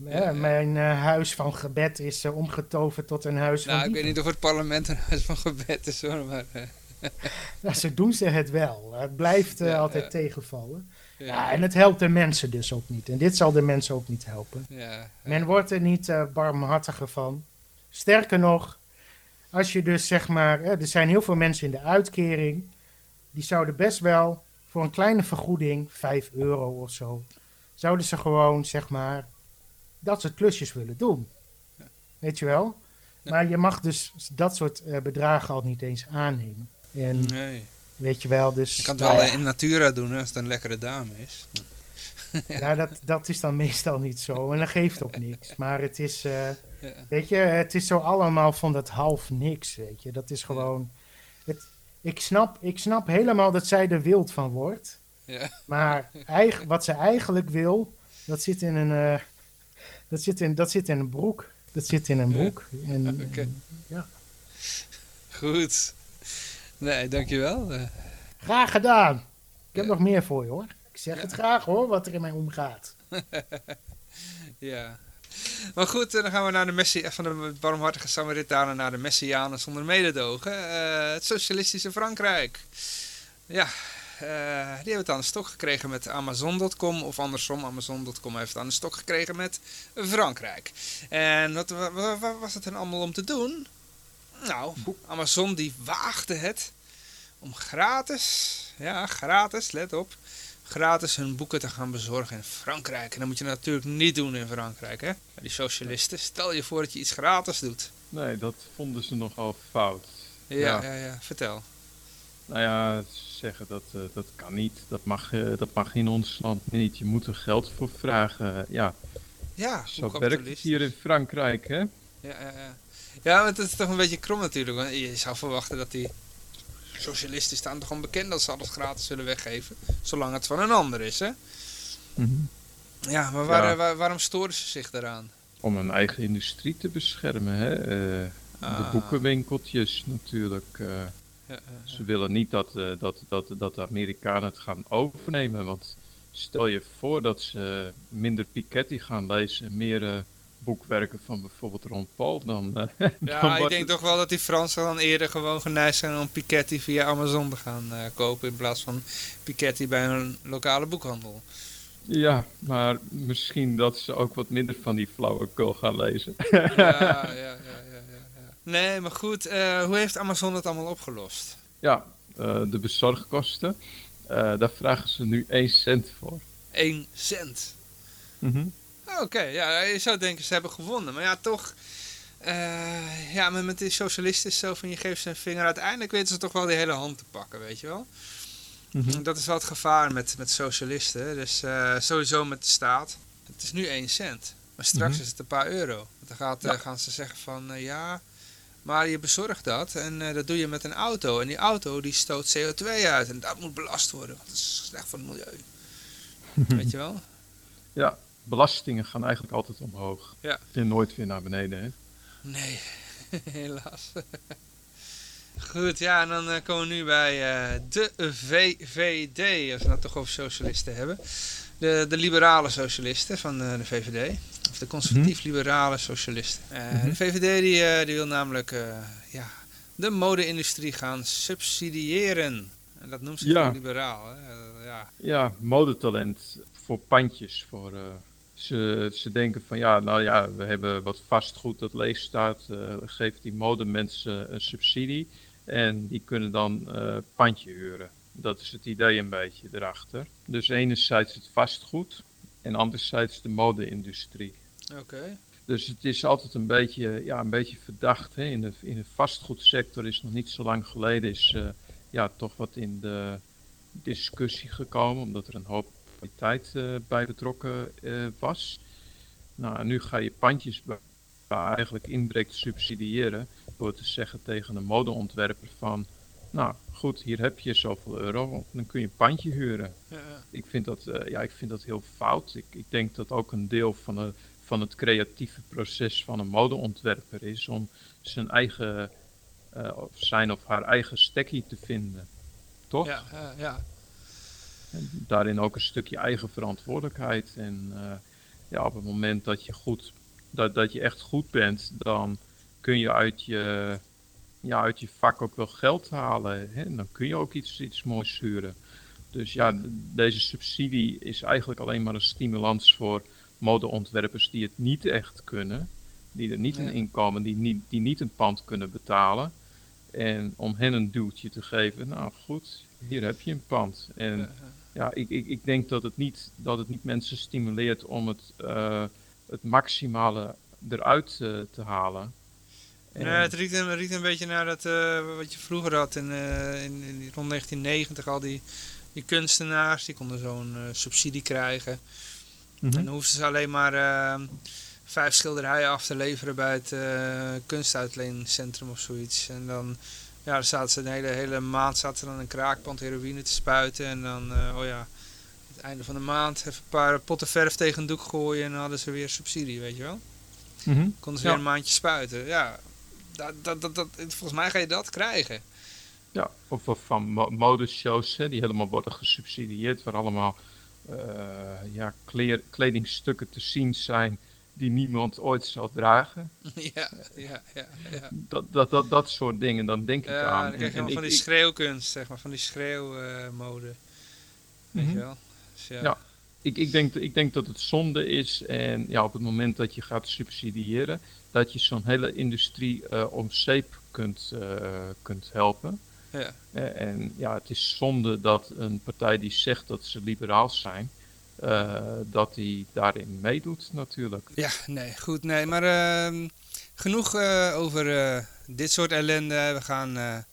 [SPEAKER 4] Eh, mijn eh, huis van gebed is eh, omgetoverd tot een huis
[SPEAKER 2] Nou,
[SPEAKER 4] van
[SPEAKER 2] ik weet niet of het parlement een huis van gebed is hoor, maar... eh, <laughs>
[SPEAKER 4] Nou, zo doen ze het wel. Het blijft eh,
[SPEAKER 2] Ja,
[SPEAKER 4] altijd
[SPEAKER 2] ja.
[SPEAKER 4] tegenvallen. Ja,
[SPEAKER 2] ja,
[SPEAKER 4] en het helpt de mensen dus ook niet. En dit zal de mensen ook niet helpen.
[SPEAKER 2] ja,
[SPEAKER 4] Men wordt er niet eh, barmhartiger van. Sterker nog, als je dus zeg maar, er zijn heel veel mensen in de uitkering, die zouden best wel voor een kleine vergoeding, 5 euro of zo, zouden ze gewoon zeg maar dat soort klusjes willen doen. Weet je wel?
[SPEAKER 2] Ja.
[SPEAKER 4] Maar je mag dus dat soort eh, bedragen al niet eens aannemen. En
[SPEAKER 2] Nee.
[SPEAKER 4] Weet je wel, dus.
[SPEAKER 2] Je kan het
[SPEAKER 4] nou
[SPEAKER 2] wel
[SPEAKER 4] ja.
[SPEAKER 2] in natura doen hè, als het een lekkere dame is. <laughs>
[SPEAKER 4] Ja, dat, dat is dan meestal niet zo. En dat geeft ook niks. Maar het is, eh,
[SPEAKER 2] Ja.
[SPEAKER 4] weet je, het is zo allemaal van dat half niks, weet je. Dat is gewoon... Het, ik, snap, ik snap helemaal dat zij er wild van wordt.
[SPEAKER 2] Ja.
[SPEAKER 4] Maar eig, wat ze eigenlijk wil, dat zit in een... eh, dat, zit in, dat zit in een broek. Dat zit in een broek. En, <laughs>
[SPEAKER 2] Oké.
[SPEAKER 4] en- ja.
[SPEAKER 2] Goed. Nee, dankjewel. Eh,
[SPEAKER 4] Graag gedaan. Ik heb nog meer voor je, hoor. Ik zeg het graag, hoor, wat er in mij omgaat. <laughs>
[SPEAKER 2] Ja. Maar goed, eh, dan gaan we naar de messi van de barmhartige Samaritanen naar de Messianen zonder mededogen. Eh, het socialistische Frankrijk. Ja, eh, die hebben het aan de stok gekregen met Amazon.com of andersom. Amazon.com heeft het aan de stok gekregen met Frankrijk. En wat, wa- wa- wat was het dan allemaal om te doen? Nou, Amazon die waagde het om gratis, ja gratis, let op, gratis hun boeken te gaan bezorgen in Frankrijk. En dat moet je natuurlijk niet doen in Frankrijk, hè? Die socialisten, stel je voor dat je iets gratis doet.
[SPEAKER 3] Nee, dat vonden ze nogal fout.
[SPEAKER 2] Ja,
[SPEAKER 3] Ja.
[SPEAKER 2] ja, ja, vertel.
[SPEAKER 3] Nou ja, ze zeggen dat eh, dat kan niet. Dat mag, eh, dat mag in ons land niet. Je moet er geld voor vragen. Ja,
[SPEAKER 2] Ja,
[SPEAKER 3] zo werkt het hier in Frankrijk, hè?
[SPEAKER 2] Ja, ja, ja. Ja, maar het is toch een beetje krom natuurlijk. Want je zou verwachten dat die socialisten staan toch gewoon bekend dat ze alles gratis willen weggeven. Zolang het van een ander is, hè? Ja, maar waar,
[SPEAKER 3] Ja.
[SPEAKER 2] waar- waarom storen ze zich daaraan?
[SPEAKER 3] Om hun eigen industrie te beschermen, hè? Eh, De
[SPEAKER 2] Ah.
[SPEAKER 3] boekenwinkeltjes natuurlijk. eh,
[SPEAKER 2] Ja, ja,
[SPEAKER 3] Ze willen niet dat, eh, dat, dat, dat de Amerikanen het gaan overnemen. Want stel je voor dat ze minder Piketty gaan lezen, meer eh, boekwerken van bijvoorbeeld Ron Paul, dan, eh, <laughs> dan
[SPEAKER 2] Ja, ik denk
[SPEAKER 3] het-
[SPEAKER 2] toch wel dat die Fransen dan eerder gewoon geneigd zijn om Piketty via Amazon te gaan eh, kopen in plaats van Piketty bij een lokale boekhandel.
[SPEAKER 3] Ja, maar misschien dat ze ook wat minder van die flauwekul gaan lezen. <laughs>
[SPEAKER 2] ja, ja, ja, ja. Nee, maar goed, eh, hoe heeft Amazon het allemaal opgelost?
[SPEAKER 3] ja, de bezorgkosten, daar vragen ze nu 1 cent voor.
[SPEAKER 2] 1 cent.
[SPEAKER 3] Mhm.
[SPEAKER 2] Oké, ja, je zou denken ze hebben gewonnen. Maar ja, toch. eh, ja, met, met die socialisten is zo van je geeft ze een vinger. Uiteindelijk weten ze toch wel die hele hand te pakken, weet je wel.
[SPEAKER 3] Mhm.
[SPEAKER 2] Dat is wel het gevaar met, met socialisten. Dus eh, sowieso met de staat. Het is nu 1 cent. Maar straks
[SPEAKER 3] Mhm.
[SPEAKER 2] is het een paar euro. Want dan gaat, eh, gaan ze zeggen van ja, maar je bezorgt dat. En dat doe je met een auto. En die auto die stoot CO2 uit. En dat moet belast worden. Want dat is slecht voor het milieu. <laughs> Weet je wel?
[SPEAKER 3] Ja, belastingen gaan eigenlijk altijd omhoog.
[SPEAKER 2] Ja.
[SPEAKER 3] En nooit weer naar beneden, hè?
[SPEAKER 2] Nee, <laughs> helaas. <laughs> Goed, ja, en dan eh, komen we nu bij eh, de VVD, als we het toch over socialisten hebben. De, de liberale socialisten van eh, de VVD. Of de conservatief-liberale socialisten. Eh,
[SPEAKER 3] Mhm.
[SPEAKER 2] De VVD die, die wil namelijk ja, de mode-industrie gaan subsidiëren. En dat noemt zich
[SPEAKER 3] Ja.
[SPEAKER 2] liberaal. Hè? Ja.
[SPEAKER 3] Ja, modetalent voor pandjes. Voor, ze, ze denken van ja, nou ja, we hebben wat vastgoed dat leeg staat. eh geeft die modemensen een subsidie. En die kunnen dan eh pandje huren. Dat is het idee een beetje erachter. Dus enerzijds het vastgoed en anderzijds de mode-industrie.
[SPEAKER 2] Oké.
[SPEAKER 3] Dus het is altijd een beetje, ja, een beetje verdacht. Hè? In, de, in de vastgoedsector is nog niet zo lang geleden is, eh, ja, toch wat in de discussie gekomen, omdat er een hoop kwaliteit bij betrokken was. Nou, nu ga je pandjes waar eigenlijk inbreekt subsidiëren door te zeggen tegen een modeontwerper van, nou goed, hier heb je zoveel euro, dan kun je een pandje huren. Ja. Ik, vind dat, uh, ja, ik vind dat heel fout. Ik, ik denk dat ook een deel van, de, van het creatieve proces van een modeontwerper is om zijn eigen, uh, of zijn of haar eigen stekkie te vinden. Toch?
[SPEAKER 2] Ja, uh, ja.
[SPEAKER 3] En daarin ook een stukje eigen verantwoordelijkheid. En ja, op het moment dat je goed dat, dat je echt goed bent, dan kun je uit je, ja, uit je vak ook wel geld halen. Hè? En dan kun je ook iets, iets moois sturen. Dus ja, deze subsidie is eigenlijk alleen maar een stimulans voor modeontwerpers die het niet echt kunnen. Die er niet in inkomen, die niet, die niet een pand kunnen betalen. En om hen een duwtje te geven, nou goed, hier heb je een pand. En ja, ik, ik, ik denk dat het, niet, dat het niet mensen stimuleert om het... Uh, het maximale eruit uh, te halen.
[SPEAKER 2] En... het riekt een, riekt een beetje naar dat, uh, wat je vroeger had in, in, in, rond 1990. Al die, die kunstenaars, die konden zo'n subsidie krijgen. Mm -hmm. En dan hoefden ze alleen maar ehm, vijf schilderijen af te leveren bij het kunstuitleencentrum of zoiets. En dan, ja, dan zaten ze een hele, hele maand zaten ze dan een kraakpand heroïne te spuiten. En dan, oh ja, einde van de maand even een paar potten verf tegen een doek gooien en dan hadden ze weer subsidie, weet je wel. Mm Konden ze weer een maandje spuiten. Ja, dat, dat, dat, dat, volgens mij ga je dat krijgen.
[SPEAKER 3] Ja, of, van modeshows hè, die helemaal worden gesubsidieerd, waar allemaal uh, ja, kleer, kledingstukken te zien zijn die niemand ooit zal dragen. <laughs>
[SPEAKER 2] Ja, ja, ja. ja.
[SPEAKER 3] Dat, dat, dat, dat soort dingen, dan denk ik
[SPEAKER 2] ja,
[SPEAKER 3] aan.
[SPEAKER 2] Dan krijg je en, van die schreeuwkunst, zeg maar, van die schreeuwmode. Uh, weet mm -hmm. je wel.
[SPEAKER 3] Dus ja. ik, ik, denk, ik denk dat het zonde is. En ja, op het moment dat je gaat subsidiëren, dat je zo'n hele industrie uh, om zeep kunt, uh, kunt helpen. Ja. Uh, en ja, het is zonde dat een partij die zegt dat ze liberaal zijn, dat die daarin meedoet natuurlijk.
[SPEAKER 2] Ja, nee, goed, nee, maar ehm, genoeg over dit soort ellende. We gaan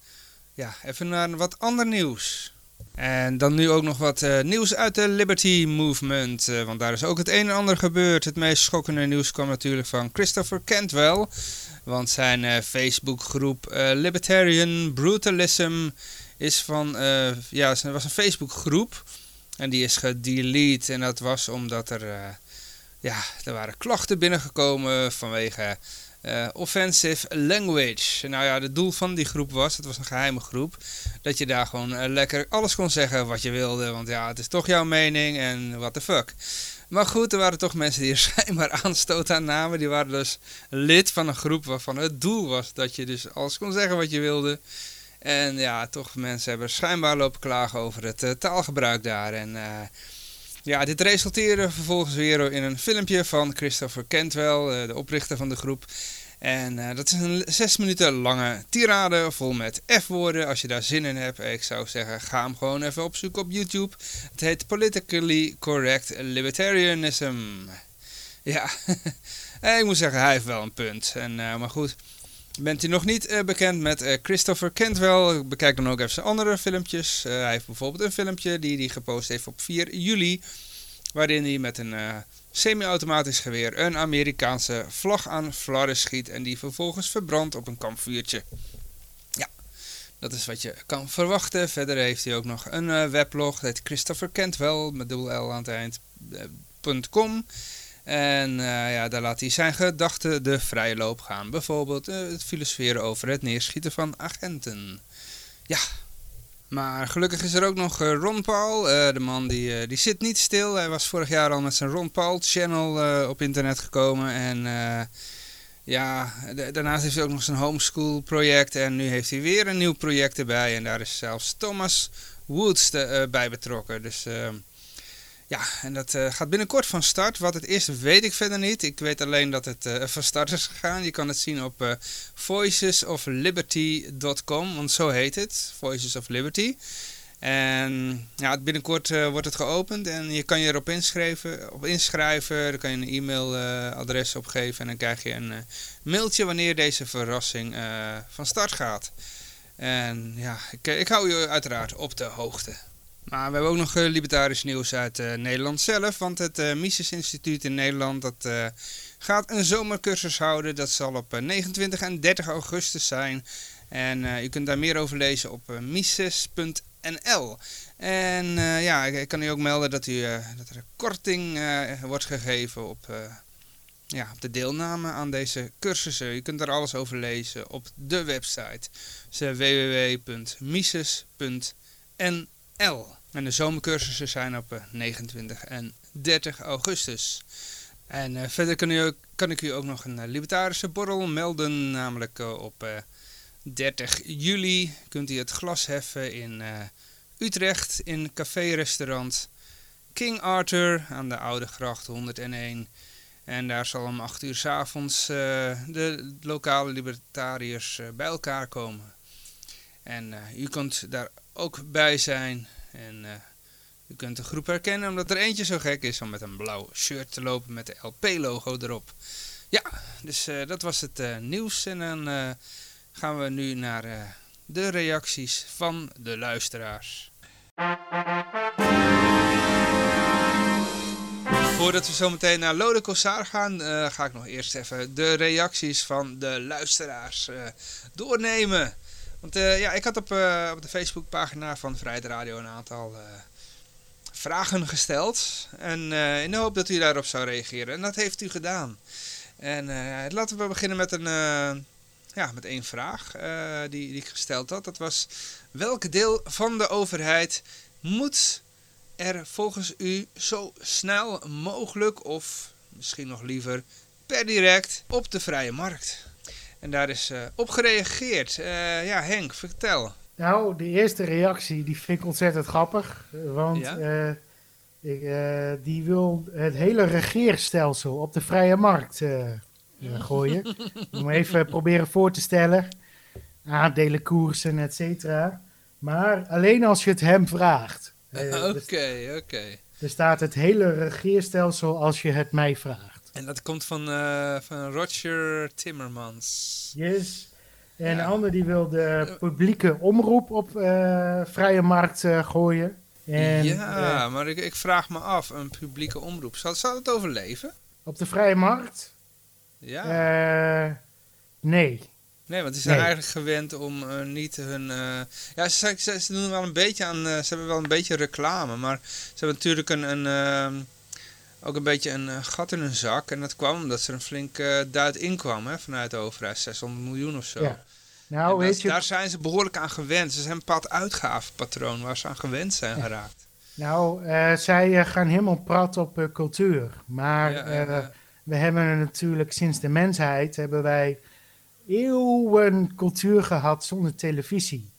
[SPEAKER 2] ja, even naar wat ander nieuws. En dan nu ook nog wat nieuws uit de Liberty Movement. Want daar is ook het een en ander gebeurd. Het meest schokkende nieuws kwam natuurlijk van Christopher Cantwell. Want zijn Facebookgroep Libertarian Brutalism is van... ja, was een Facebookgroep. En die is gedelete. En dat was omdat er... ja, er waren klachten binnengekomen vanwege uh, offensive language. Nou ja, het doel van die groep was, het was een geheime groep, dat je daar gewoon uh, lekker alles kon zeggen wat je wilde. Want ja, het is toch jouw mening en what the fuck. Maar goed, er waren toch mensen die er <laughs> schijnbaar aanstoot aan namen. Die waren dus lid van een groep waarvan het doel was dat je dus alles kon zeggen wat je wilde. En ja, toch mensen hebben schijnbaar lopen klagen over het uh, taalgebruik daar. En ja, dit resulteerde vervolgens weer in een filmpje van Christopher Cantwell, eh, de oprichter van de groep. En uh, dat is een zes minuten lange tirade vol met F-woorden. Als je daar zin in hebt, ik zou zeggen, ga hem gewoon even opzoeken op YouTube. Het heet Politically Correct Libertarianism. Ja, <laughs> ik moet zeggen, hij heeft wel een punt. En, uh, maar goed, Bent u nog niet uh, bekend met uh, Christopher Cantwell? Bekijk dan ook even zijn andere filmpjes. Uh, hij heeft bijvoorbeeld een filmpje die hij gepost heeft op 4 juli. Waarin hij met een semi-automatisch geweer een Amerikaanse vlag aan Flores schiet. En die vervolgens verbrandt op een kampvuurtje. Ja, dat is wat je kan verwachten. Verder heeft hij ook nog een weblog. Dat heet Christopher Cantwell met dubbel L aan het eind.com. En uh, ja, daar laat hij zijn gedachten de vrije loop gaan. Bijvoorbeeld uh, het filosoferen over het neerschieten van agenten. Ja, maar gelukkig is er ook nog uh, Ron Paul. de man die, die zit niet stil. Hij was vorig jaar al met zijn Ron Paul channel op internet gekomen. En ja, daarnaast heeft hij ook nog zijn homeschool project. En nu heeft hij weer een nieuw project erbij. En daar is zelfs Thomas Woods bij betrokken. Dus... Ja, en dat uh, gaat binnenkort van start. Wat het is, weet ik verder niet. Ik weet alleen dat het uh, van start is gegaan. Je kan het zien op uh, voicesofliberty.com, want zo heet het. Voices of Liberty. En ja, binnenkort wordt het geopend en je kan je erop inschrijven. Op inschrijven dan kan je een e-mailadres opgeven en dan krijg je een mailtje wanneer deze verrassing van start gaat. En ja, ik, ik hou je uiteraard op de hoogte. Maar we hebben ook nog uh, libertarisch nieuws uit uh, Nederland zelf. Want het uh, Mises Instituut in Nederland dat, gaat een zomercursus houden. Dat zal op 29 en 30 augustus zijn. En u kunt daar meer over lezen op mises.nl. En ja, ik, kan u ook melden dat, u, dat er een korting wordt gegeven op ja, op de deelname aan deze cursussen. Je kunt er alles over lezen op de website. www.mises.nl En de zomercursussen zijn op 29 eh, en 30 augustus. En uh, verder kan, kan, ik u ook nog een uh, libertarische borrel melden. Namelijk op 30 juli kunt u het glas heffen in Utrecht in café-restaurant King Arthur aan de Oude Gracht 101. En daar zal om 8 uur s avonds de lokale libertariërs bij elkaar komen. En u kunt daar ook bij zijn. En u kunt de groep herkennen omdat er eentje zo gek is om met een blauw shirt te lopen met de LP-logo erop. Ja, dus dat was het nieuws. En dan gaan we nu naar de reacties van de luisteraars. Voordat we zo meteen naar Lode Cossar gaan, ga ik nog eerst even de reacties van de luisteraars doornemen. Want uh, ja, ik had op, op de Facebookpagina van Vrijheid Radio een aantal vragen gesteld. En in de hoop dat u daarop zou reageren. En dat heeft u gedaan. En laten we beginnen met een... ja, met één vraag die, die ik gesteld had. Dat was, welk deel van de overheid moet er volgens u zo snel mogelijk, of misschien nog liever per direct, op de vrije markt? En daar is uh, op gereageerd. Uh, ja, Henk, vertel.
[SPEAKER 4] Nou, de eerste reactie die vind ik ontzettend grappig. Want ja? uh, ik, die wil het hele regeerstelsel op de vrije markt gooien. <laughs> moet even proberen voor te stellen. Aandelenkoersen, et cetera. Maar alleen als je het hem vraagt. <laughs>
[SPEAKER 2] Oké, oké.
[SPEAKER 4] Er staat het hele regeerstelsel als je het mij vraagt.
[SPEAKER 2] En dat komt van, uh, van Roger Timmermans.
[SPEAKER 4] Yes. En ja. ander die wil de publieke omroep op uh, vrije markt gooien. En,
[SPEAKER 2] ja, maar ik, ik, vraag me af, een publieke omroep, zal, zal het overleven?
[SPEAKER 4] Op de vrije markt?
[SPEAKER 2] Ja.
[SPEAKER 4] nee.
[SPEAKER 2] Nee, want die zijn eigenlijk gewend om uh, niet hun... Uh, ja, ze, ze, ze, doen wel een beetje aan... Uh, ze hebben wel een beetje reclame, maar ze hebben natuurlijk een... een ehm, ook een beetje een gat in hun zak. En dat kwam omdat er een flink duit inkwam hè, vanuit de overheid. 600 miljoen of zo. Ja. Nou, weet je... Daar zijn ze behoorlijk aan gewend. Ze zijn een bepaald uitgavenpatroon waar ze aan gewend zijn geraakt.
[SPEAKER 4] Nou, zij gaan helemaal prat op cultuur. Maar ja, we hebben natuurlijk sinds de mensheid... hebben wij eeuwen cultuur gehad zonder televisie.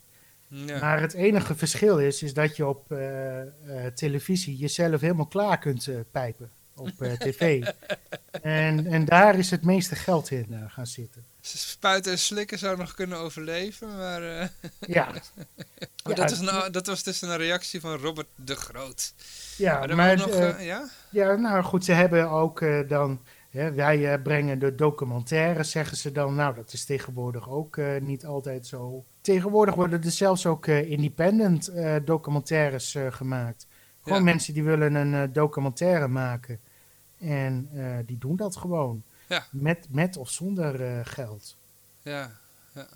[SPEAKER 4] Ja. Maar het enige verschil is, is dat je op uh, uh, televisie jezelf helemaal klaar kunt uh, pijpen op tv. <laughs> en, en daar is het meeste geld in gaan zitten.
[SPEAKER 2] Spuiten en slikken zou nog kunnen overleven, maar... <laughs>
[SPEAKER 4] ja.
[SPEAKER 2] oh, dat, is een, dat was dus een reactie van Robert de Groot.
[SPEAKER 4] Ja, maar, maar nog, ja? ja, nou goed, ze hebben ook dan wij uh, brengen de documentaires, zeggen ze dan. Nou, dat is tegenwoordig ook uh, niet altijd zo. Tegenwoordig worden er zelfs ook uh, independent documentaires gemaakt. Gewoon ja. mensen die willen een documentaire maken. En die doen dat gewoon.
[SPEAKER 2] Ja.
[SPEAKER 4] Met, met of zonder geld.
[SPEAKER 2] Ja, ja.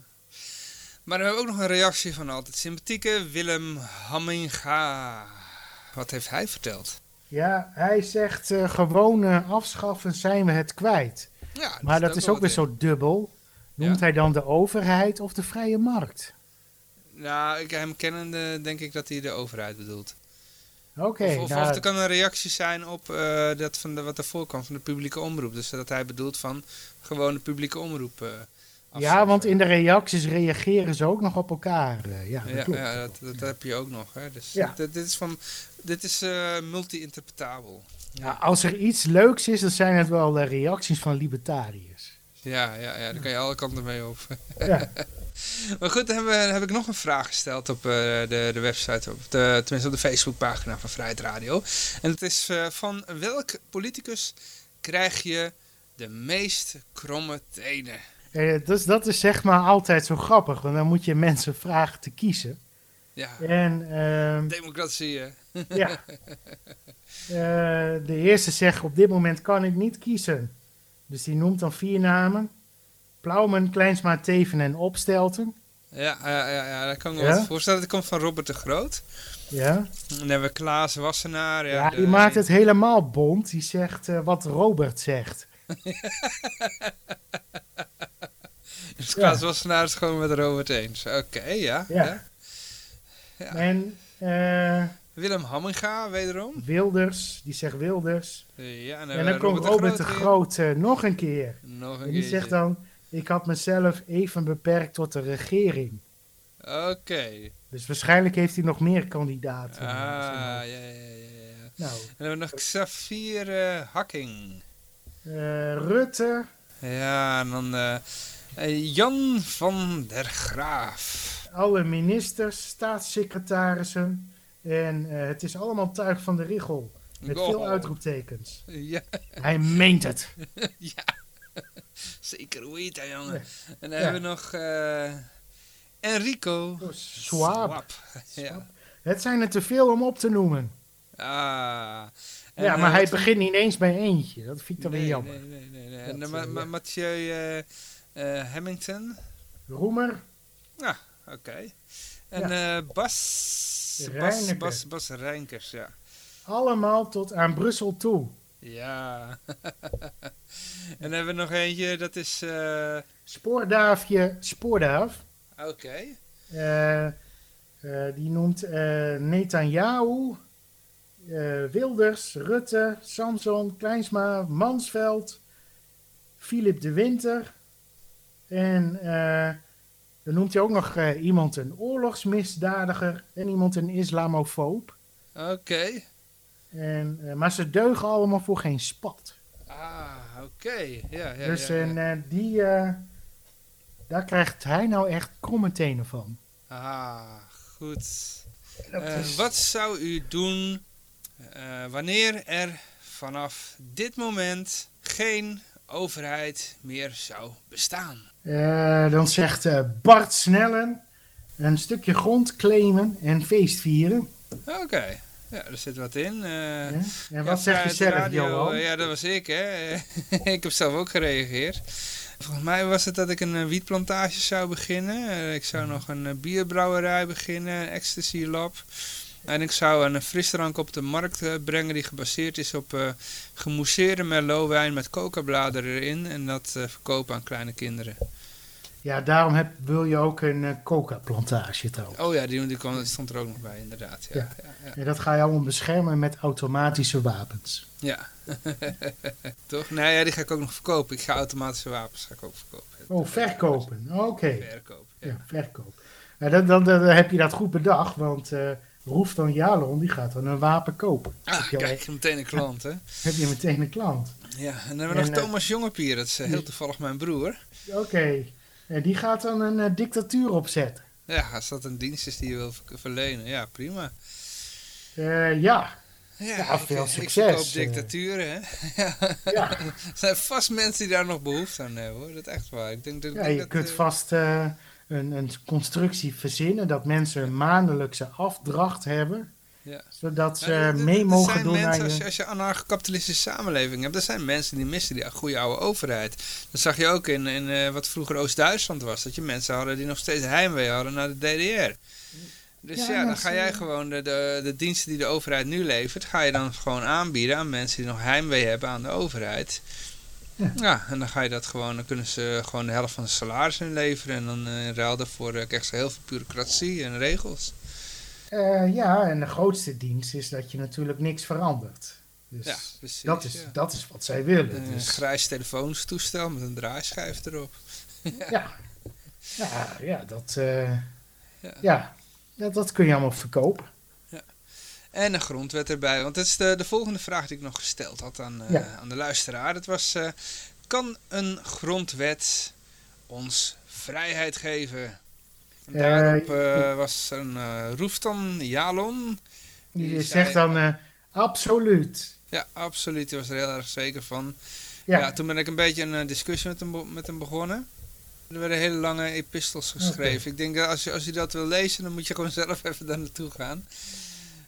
[SPEAKER 2] Maar we hebben ook nog een reactie van altijd sympathieke Willem Hamminga. Wat heeft hij verteld?
[SPEAKER 4] Ja, hij zegt uh, gewoon uh, afschaffen zijn we het kwijt.
[SPEAKER 2] Ja,
[SPEAKER 4] maar dat is ook weer zo dubbel. Noemt ja. hij dan de overheid of de vrije markt?
[SPEAKER 2] Nou, ik hem kennende denk ik dat hij de overheid bedoelt.
[SPEAKER 4] Oké. Okay,
[SPEAKER 2] of, of,
[SPEAKER 4] nou,
[SPEAKER 2] of, er kan een reactie zijn op uh, dat van de, wat ervoor kwam van de publieke omroep. Dus dat hij bedoelt van gewoon de publieke omroep.
[SPEAKER 4] ja, want in de reacties reageren ze ook nog op elkaar. ja, dat,
[SPEAKER 2] ja,
[SPEAKER 4] klopt.
[SPEAKER 2] ja dat, dat, heb je ook nog. Hè. Dus ja. dit, dit is van dit is uh, multi-interpretabel.
[SPEAKER 4] Ja, als er iets leuks is, dan zijn het wel de reacties van libertariërs.
[SPEAKER 2] Ja, ja, ja, daar kan je alle kanten mee op. Ja. <laughs> maar goed, dan heb, heb, ik nog een vraag gesteld op uh, de, de website, op de, tenminste op de Facebookpagina van Vrijheid Radio. En het is uh, van welk politicus krijg je de meest kromme tenen?
[SPEAKER 4] dus dat is zeg maar altijd zo grappig, want dan moet je mensen vragen te kiezen.
[SPEAKER 2] Ja,
[SPEAKER 4] En ehm,
[SPEAKER 2] democratie, hè.
[SPEAKER 4] ja. <laughs> Eh, de eerste zegt op dit moment kan ik niet kiezen. Dus die noemt dan vier namen. Plaumen, Kleinsma, Teven en Opstelten.
[SPEAKER 2] Ja, ja, ja, ja, dat kan ik me
[SPEAKER 4] Ja?
[SPEAKER 2] wat voorstellen. Dat komt van Robert de Groot.
[SPEAKER 4] Ja,
[SPEAKER 2] En dan hebben we Klaas Wassenaar. Ja,
[SPEAKER 4] ja
[SPEAKER 2] de-
[SPEAKER 4] die maakt het helemaal bond. Die zegt eh, wat Robert zegt. <laughs>
[SPEAKER 2] Dus Klaas Wassenaar is gewoon met Robert eens. Oké, Ja.
[SPEAKER 4] ja.
[SPEAKER 2] Ja.
[SPEAKER 4] En eh,
[SPEAKER 2] Willem Hamminga, wederom.
[SPEAKER 4] Wilders, die zegt Wilders.
[SPEAKER 2] Ja, en,
[SPEAKER 4] En dan komt Robert de Groot eh, nog een keer.
[SPEAKER 2] Nog een
[SPEAKER 4] En die
[SPEAKER 2] keertje.
[SPEAKER 4] zegt dan, ik had mezelf even beperkt tot de regering.
[SPEAKER 2] Oké.
[SPEAKER 4] Dus waarschijnlijk heeft hij nog meer kandidaten.
[SPEAKER 2] Ah,
[SPEAKER 4] eh,
[SPEAKER 2] ja, ja, ja.
[SPEAKER 4] Nou,
[SPEAKER 2] En dan hebben we nog Xavier eh, Hakking.
[SPEAKER 4] eh, Rutte,
[SPEAKER 2] Ja, en dan eh, eh, Jan van der Graaf.
[SPEAKER 4] Alle ministers, staatssecretarissen. En eh, het is allemaal tuig van de richel. Met veel uitroeptekens.
[SPEAKER 2] Ja,
[SPEAKER 4] Hij meent het. <laughs>
[SPEAKER 2] ja. zeker hoe heet hij, jongen.
[SPEAKER 4] Ja.
[SPEAKER 2] En dan
[SPEAKER 4] Ja.
[SPEAKER 2] hebben we nog eh, Enrico
[SPEAKER 4] Swab.
[SPEAKER 2] Ja.
[SPEAKER 4] Het zijn er te veel om op te noemen.
[SPEAKER 2] Ah.
[SPEAKER 4] Ja,
[SPEAKER 2] eh,
[SPEAKER 4] maar hij
[SPEAKER 2] wat-
[SPEAKER 4] begint niet eens bij eentje. Dat vind ik dan weer jammer.
[SPEAKER 2] Nee, nee, nee. nee. En dan
[SPEAKER 4] eh, ja.
[SPEAKER 2] Mathieu eh, eh, Hamilton. Oké. En eh, Bas, Bas. Bas, Bas Rijnkers, ja.
[SPEAKER 4] allemaal tot aan Brussel toe.
[SPEAKER 2] Ja. <laughs> en dan hebben we nog eentje, dat is... eh,
[SPEAKER 4] Spoordaafje, Spoordaaf.
[SPEAKER 2] Oké.
[SPEAKER 4] Eh, die noemt Netanyahu, Wilders, Rutte, Samson, Kleinsma, Mansveld, Philip de Winter. En eh, dan noemt hij ook nog eh, iemand een oorlogsmisdadiger en iemand een islamofoob.
[SPEAKER 2] Oké.
[SPEAKER 4] En, eh, maar ze deugen allemaal voor geen spat.
[SPEAKER 2] Ah, oké. Ja, ja,
[SPEAKER 4] dus
[SPEAKER 2] ja, ja.
[SPEAKER 4] En, eh, die, eh, daar krijgt hij nou echt kromme tenen van.
[SPEAKER 2] Ah, goed.
[SPEAKER 4] Is-
[SPEAKER 2] Wat zou u doen eh, wanneer er vanaf dit moment geen overheid meer zou bestaan?
[SPEAKER 4] Eh, dan zegt eh, Bart Snellen een stukje grond claimen en feestvieren.
[SPEAKER 2] Oké. Ja, er zit wat in. eh.
[SPEAKER 4] Ja? En
[SPEAKER 2] Ja,
[SPEAKER 4] wat zeg je zelf,
[SPEAKER 2] Radio,
[SPEAKER 4] Johan?
[SPEAKER 2] Ja, dat was ik, hè. <laughs> ik heb zelf ook gereageerd. Volgens mij was het dat ik een wietplantage zou beginnen. Ik zou nog een bierbrouwerij beginnen, ecstasy lab. En ik zou een frisdrank op de markt eh, brengen die gebaseerd is op eh gemousseerde merlotwijn met coca-bladeren erin. En dat eh, verkopen aan kleine kinderen.
[SPEAKER 4] Ja, daarom heb, wil je ook een coca-plantage trouwens.
[SPEAKER 2] Oh ja, die, die kwam, dat stond er ook nog bij, inderdaad. Ja,
[SPEAKER 4] Ja.
[SPEAKER 2] ja, ja.
[SPEAKER 4] En dat ga je allemaal beschermen met automatische wapens.
[SPEAKER 2] ja. <laughs> Toch? Nee, ja, die ga ik ook nog verkopen. Ik ga automatische wapens ga ik ook verkopen.
[SPEAKER 4] Oh, verkopen. Oké.
[SPEAKER 2] Verkopen, ja.
[SPEAKER 4] Ja, verkoop. Nou, dan, dan, dan heb je dat goed bedacht, want eh Roef dan Jalon, die gaat dan een wapen kopen.
[SPEAKER 2] Ah,
[SPEAKER 4] heb, al-
[SPEAKER 2] meteen een klant, hè? <laughs>
[SPEAKER 4] heb je meteen een klant.
[SPEAKER 2] Ja, en dan hebben we
[SPEAKER 4] En,
[SPEAKER 2] nog
[SPEAKER 4] eh,
[SPEAKER 2] Thomas Jongepier, dat is eh, heel toevallig mijn broer.
[SPEAKER 4] Oké. En die gaat dan een eh, dictatuur opzetten.
[SPEAKER 2] Ja, als dat een dienst is die je wil ver- verlenen, ja, prima.
[SPEAKER 4] Eh, ja.
[SPEAKER 2] Ja,
[SPEAKER 4] Ja,
[SPEAKER 2] ik-
[SPEAKER 4] veel
[SPEAKER 2] Ik
[SPEAKER 4] succes, eh.
[SPEAKER 2] dictaturen, hè? <laughs> ja.
[SPEAKER 4] Ja.
[SPEAKER 2] Er zijn vast mensen die daar nog behoefte aan hebben, hoor. Dat is echt waar. Ik denk, dat, ik
[SPEAKER 4] Ja,
[SPEAKER 2] denk
[SPEAKER 4] je
[SPEAKER 2] dat,
[SPEAKER 4] kunt
[SPEAKER 2] eh,
[SPEAKER 4] vast eh, een, een constructie verzinnen dat mensen een maandelijkse afdracht hebben,
[SPEAKER 2] Ja.
[SPEAKER 4] zodat ze
[SPEAKER 2] Ja,
[SPEAKER 4] mee mogen
[SPEAKER 2] zijn
[SPEAKER 4] doen
[SPEAKER 2] mensen,
[SPEAKER 4] naar
[SPEAKER 2] als,
[SPEAKER 4] je...
[SPEAKER 2] als je een anarcho-kapitalistische samenleving hebt, er zijn mensen die missen die goede oude overheid. Dat zag je ook in, in eh, wat vroeger Oost-Duitsland was. Dat je mensen hadden die nog steeds heimwee hadden naar de DDR. Dus
[SPEAKER 4] Ja,
[SPEAKER 2] ja, dan ga jij gewoon de, de, de diensten die de overheid nu levert, ga je dan gewoon aanbieden aan mensen die nog heimwee hebben aan de overheid.
[SPEAKER 4] Ja.
[SPEAKER 2] Ja, en dan ga je dat gewoon, dan kunnen ze gewoon de helft van de salaris inleveren. En dan eh, in ruil daarvoor ze heel veel bureaucratie en regels.
[SPEAKER 4] Eh, ja, en de grootste dienst is dat je natuurlijk niks verandert. Dus
[SPEAKER 2] Ja, precies.
[SPEAKER 4] dat, is,
[SPEAKER 2] ja.
[SPEAKER 4] dat is wat zij willen.
[SPEAKER 2] Een
[SPEAKER 4] Dus,
[SPEAKER 2] grijs telefoonstoestel met een draaischijf erop. <laughs>
[SPEAKER 4] ja. Ja, ja, dat,
[SPEAKER 2] Ja.
[SPEAKER 4] ja. dat, dat kun je allemaal verkopen.
[SPEAKER 2] En een grondwet erbij. Want dat is de, de volgende vraag die ik nog gesteld had aan, eh,
[SPEAKER 4] Ja.
[SPEAKER 2] aan de luisteraar. Dat was, eh, kan een grondwet ons vrijheid geven? En
[SPEAKER 4] Eh,
[SPEAKER 2] daarop was een uh, Roeftan Jalon. Die
[SPEAKER 4] zegt dan absoluut.
[SPEAKER 2] Ja, absoluut. Die was er heel erg zeker van. Ja.
[SPEAKER 4] Ja,
[SPEAKER 2] toen ben ik een beetje een discussie met hem, met hem begonnen. Er werden hele lange epistels geschreven. Ik denk dat als je, als je dat wil lezen, dan moet je gewoon <laughs> zelf even daar naartoe gaan.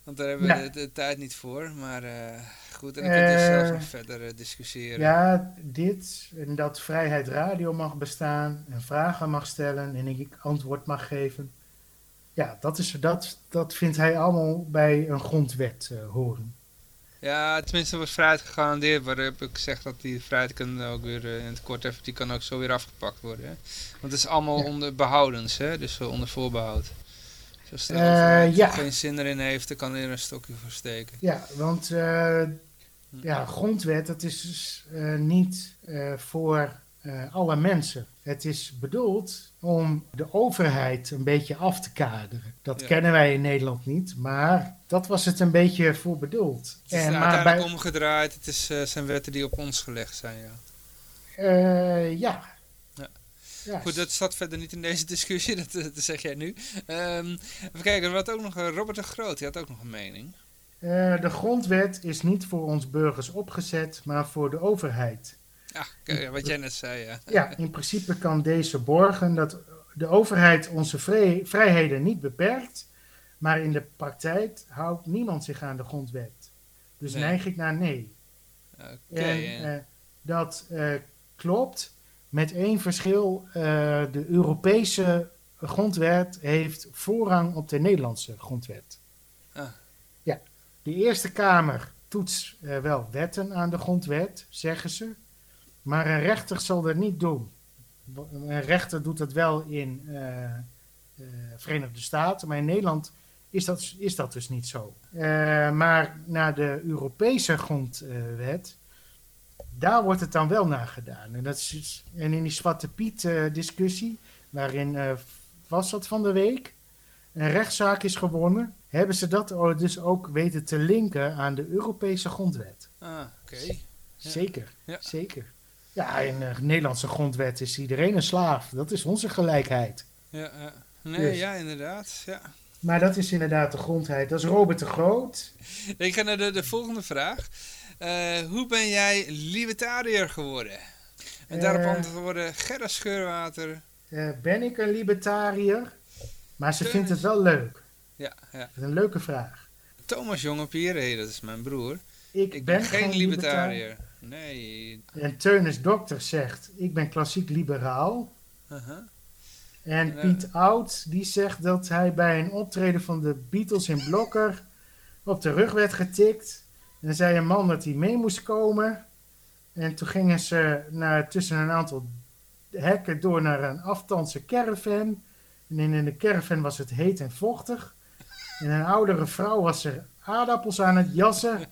[SPEAKER 2] Want daar hebben we
[SPEAKER 4] Ja.
[SPEAKER 2] de, de tijd niet voor. Maar eh, goed, en dan kun je dus
[SPEAKER 4] Eh,
[SPEAKER 2] zelf nog verder eh, discussiëren.
[SPEAKER 4] Ja, dit en dat Vrijheid Radio mag bestaan en vragen mag stellen en ik antwoord mag geven. Ja, dat, is, dat, dat vindt hij allemaal bij een grondwet eh, horen.
[SPEAKER 2] Ja, tenminste wordt vrijheid gegarandeerd, waarop ik zeg dat die vrijheid kan ook weer eh, in het kort even, die kan ook zo weer afgepakt worden. Hè? Want het is allemaal
[SPEAKER 4] Ja.
[SPEAKER 2] onder behoudens, hè? dus eh, onder voorbehoud. Als
[SPEAKER 4] Eh,
[SPEAKER 2] overheid
[SPEAKER 4] ja.
[SPEAKER 2] geen zin erin heeft, dan kan hij er een stokje voor steken.
[SPEAKER 4] Ja, want eh, ja, grondwet, dat is dus, eh, niet voor alle mensen. Het is bedoeld om de overheid een beetje af te kaderen. Dat
[SPEAKER 2] Ja.
[SPEAKER 4] kennen wij in Nederland niet, maar dat was het een beetje voor bedoeld.
[SPEAKER 2] Het is
[SPEAKER 4] En, maar bij,
[SPEAKER 2] omgedraaid, het is, zijn wetten die op ons gelegd zijn, ja.
[SPEAKER 4] ja.
[SPEAKER 2] Ja. Goed, dat staat verder niet in deze discussie, <laughs> dat, dat zeg jij nu. Ehm, even kijken, er had ook nog, eh, Robert de Groot, die had ook nog een mening.
[SPEAKER 4] Eh, de grondwet is niet voor ons burgers opgezet, maar voor de overheid.
[SPEAKER 2] Ja, wat jij net zei, ja. <laughs>
[SPEAKER 4] Ja, in principe kan deze borgen dat de overheid onze vrij- vrijheden niet beperkt, maar in de praktijk houdt niemand zich aan de grondwet. Dus
[SPEAKER 2] Nee.
[SPEAKER 4] neig ik naar nee.
[SPEAKER 2] Oké,
[SPEAKER 4] en eh, dat klopt, met één verschil. eh, de Europese grondwet heeft voorrang op de Nederlandse grondwet.
[SPEAKER 2] Ah.
[SPEAKER 4] Ja, de Eerste Kamer toetst eh, wel wetten aan de grondwet, zeggen ze. Maar een rechter zal dat niet doen. Een rechter doet dat wel in eh, Verenigde Staten, maar in Nederland is dat, is dat dus niet zo. Maar naar de Europese grondwet, daar wordt het dan wel naar gedaan. En, dat is, en in die Zwarte Piet eh, discussie, waarin eh, was dat van de week, een rechtszaak is gewonnen, hebben ze dat dus ook weten te linken aan de Europese grondwet.
[SPEAKER 2] Ah, oké. Ja.
[SPEAKER 4] Zeker,
[SPEAKER 2] Ja.
[SPEAKER 4] zeker. Ja, in de Nederlandse grondwet is iedereen een slaaf. Dat is onze gelijkheid.
[SPEAKER 2] Ja, ja. Nee,
[SPEAKER 4] Dus.
[SPEAKER 2] ja, inderdaad. Ja.
[SPEAKER 4] Maar dat is inderdaad de grondheid. Dat is Robert de Groot. <laughs>
[SPEAKER 2] Ik ga naar de, de volgende vraag. Eh, hoe ben jij libertariër geworden? En daarop
[SPEAKER 4] Eh.
[SPEAKER 2] antwoorden Gerda Scheurwater.
[SPEAKER 4] Eh, ben ik een libertariër? Maar ze vindt het wel leuk.
[SPEAKER 2] Ja, ja.
[SPEAKER 4] Een leuke vraag.
[SPEAKER 2] Thomas Jongepier, hey, dat is mijn broer.
[SPEAKER 4] Ik,
[SPEAKER 2] Ik ben, geen libertariër. Nee.
[SPEAKER 4] En Teunis Dokter zegt, ik ben klassiek liberaal. En. Piet Oud, die zegt dat hij bij een optreden van de Beatles in Blokker op de rug werd getikt. En zei een man dat hij mee moest komen. En toen gingen ze naar, tussen een aantal hekken door naar een afstandse caravan. En in de caravan was het heet en vochtig. En een oudere vrouw was er aardappels aan het jassen.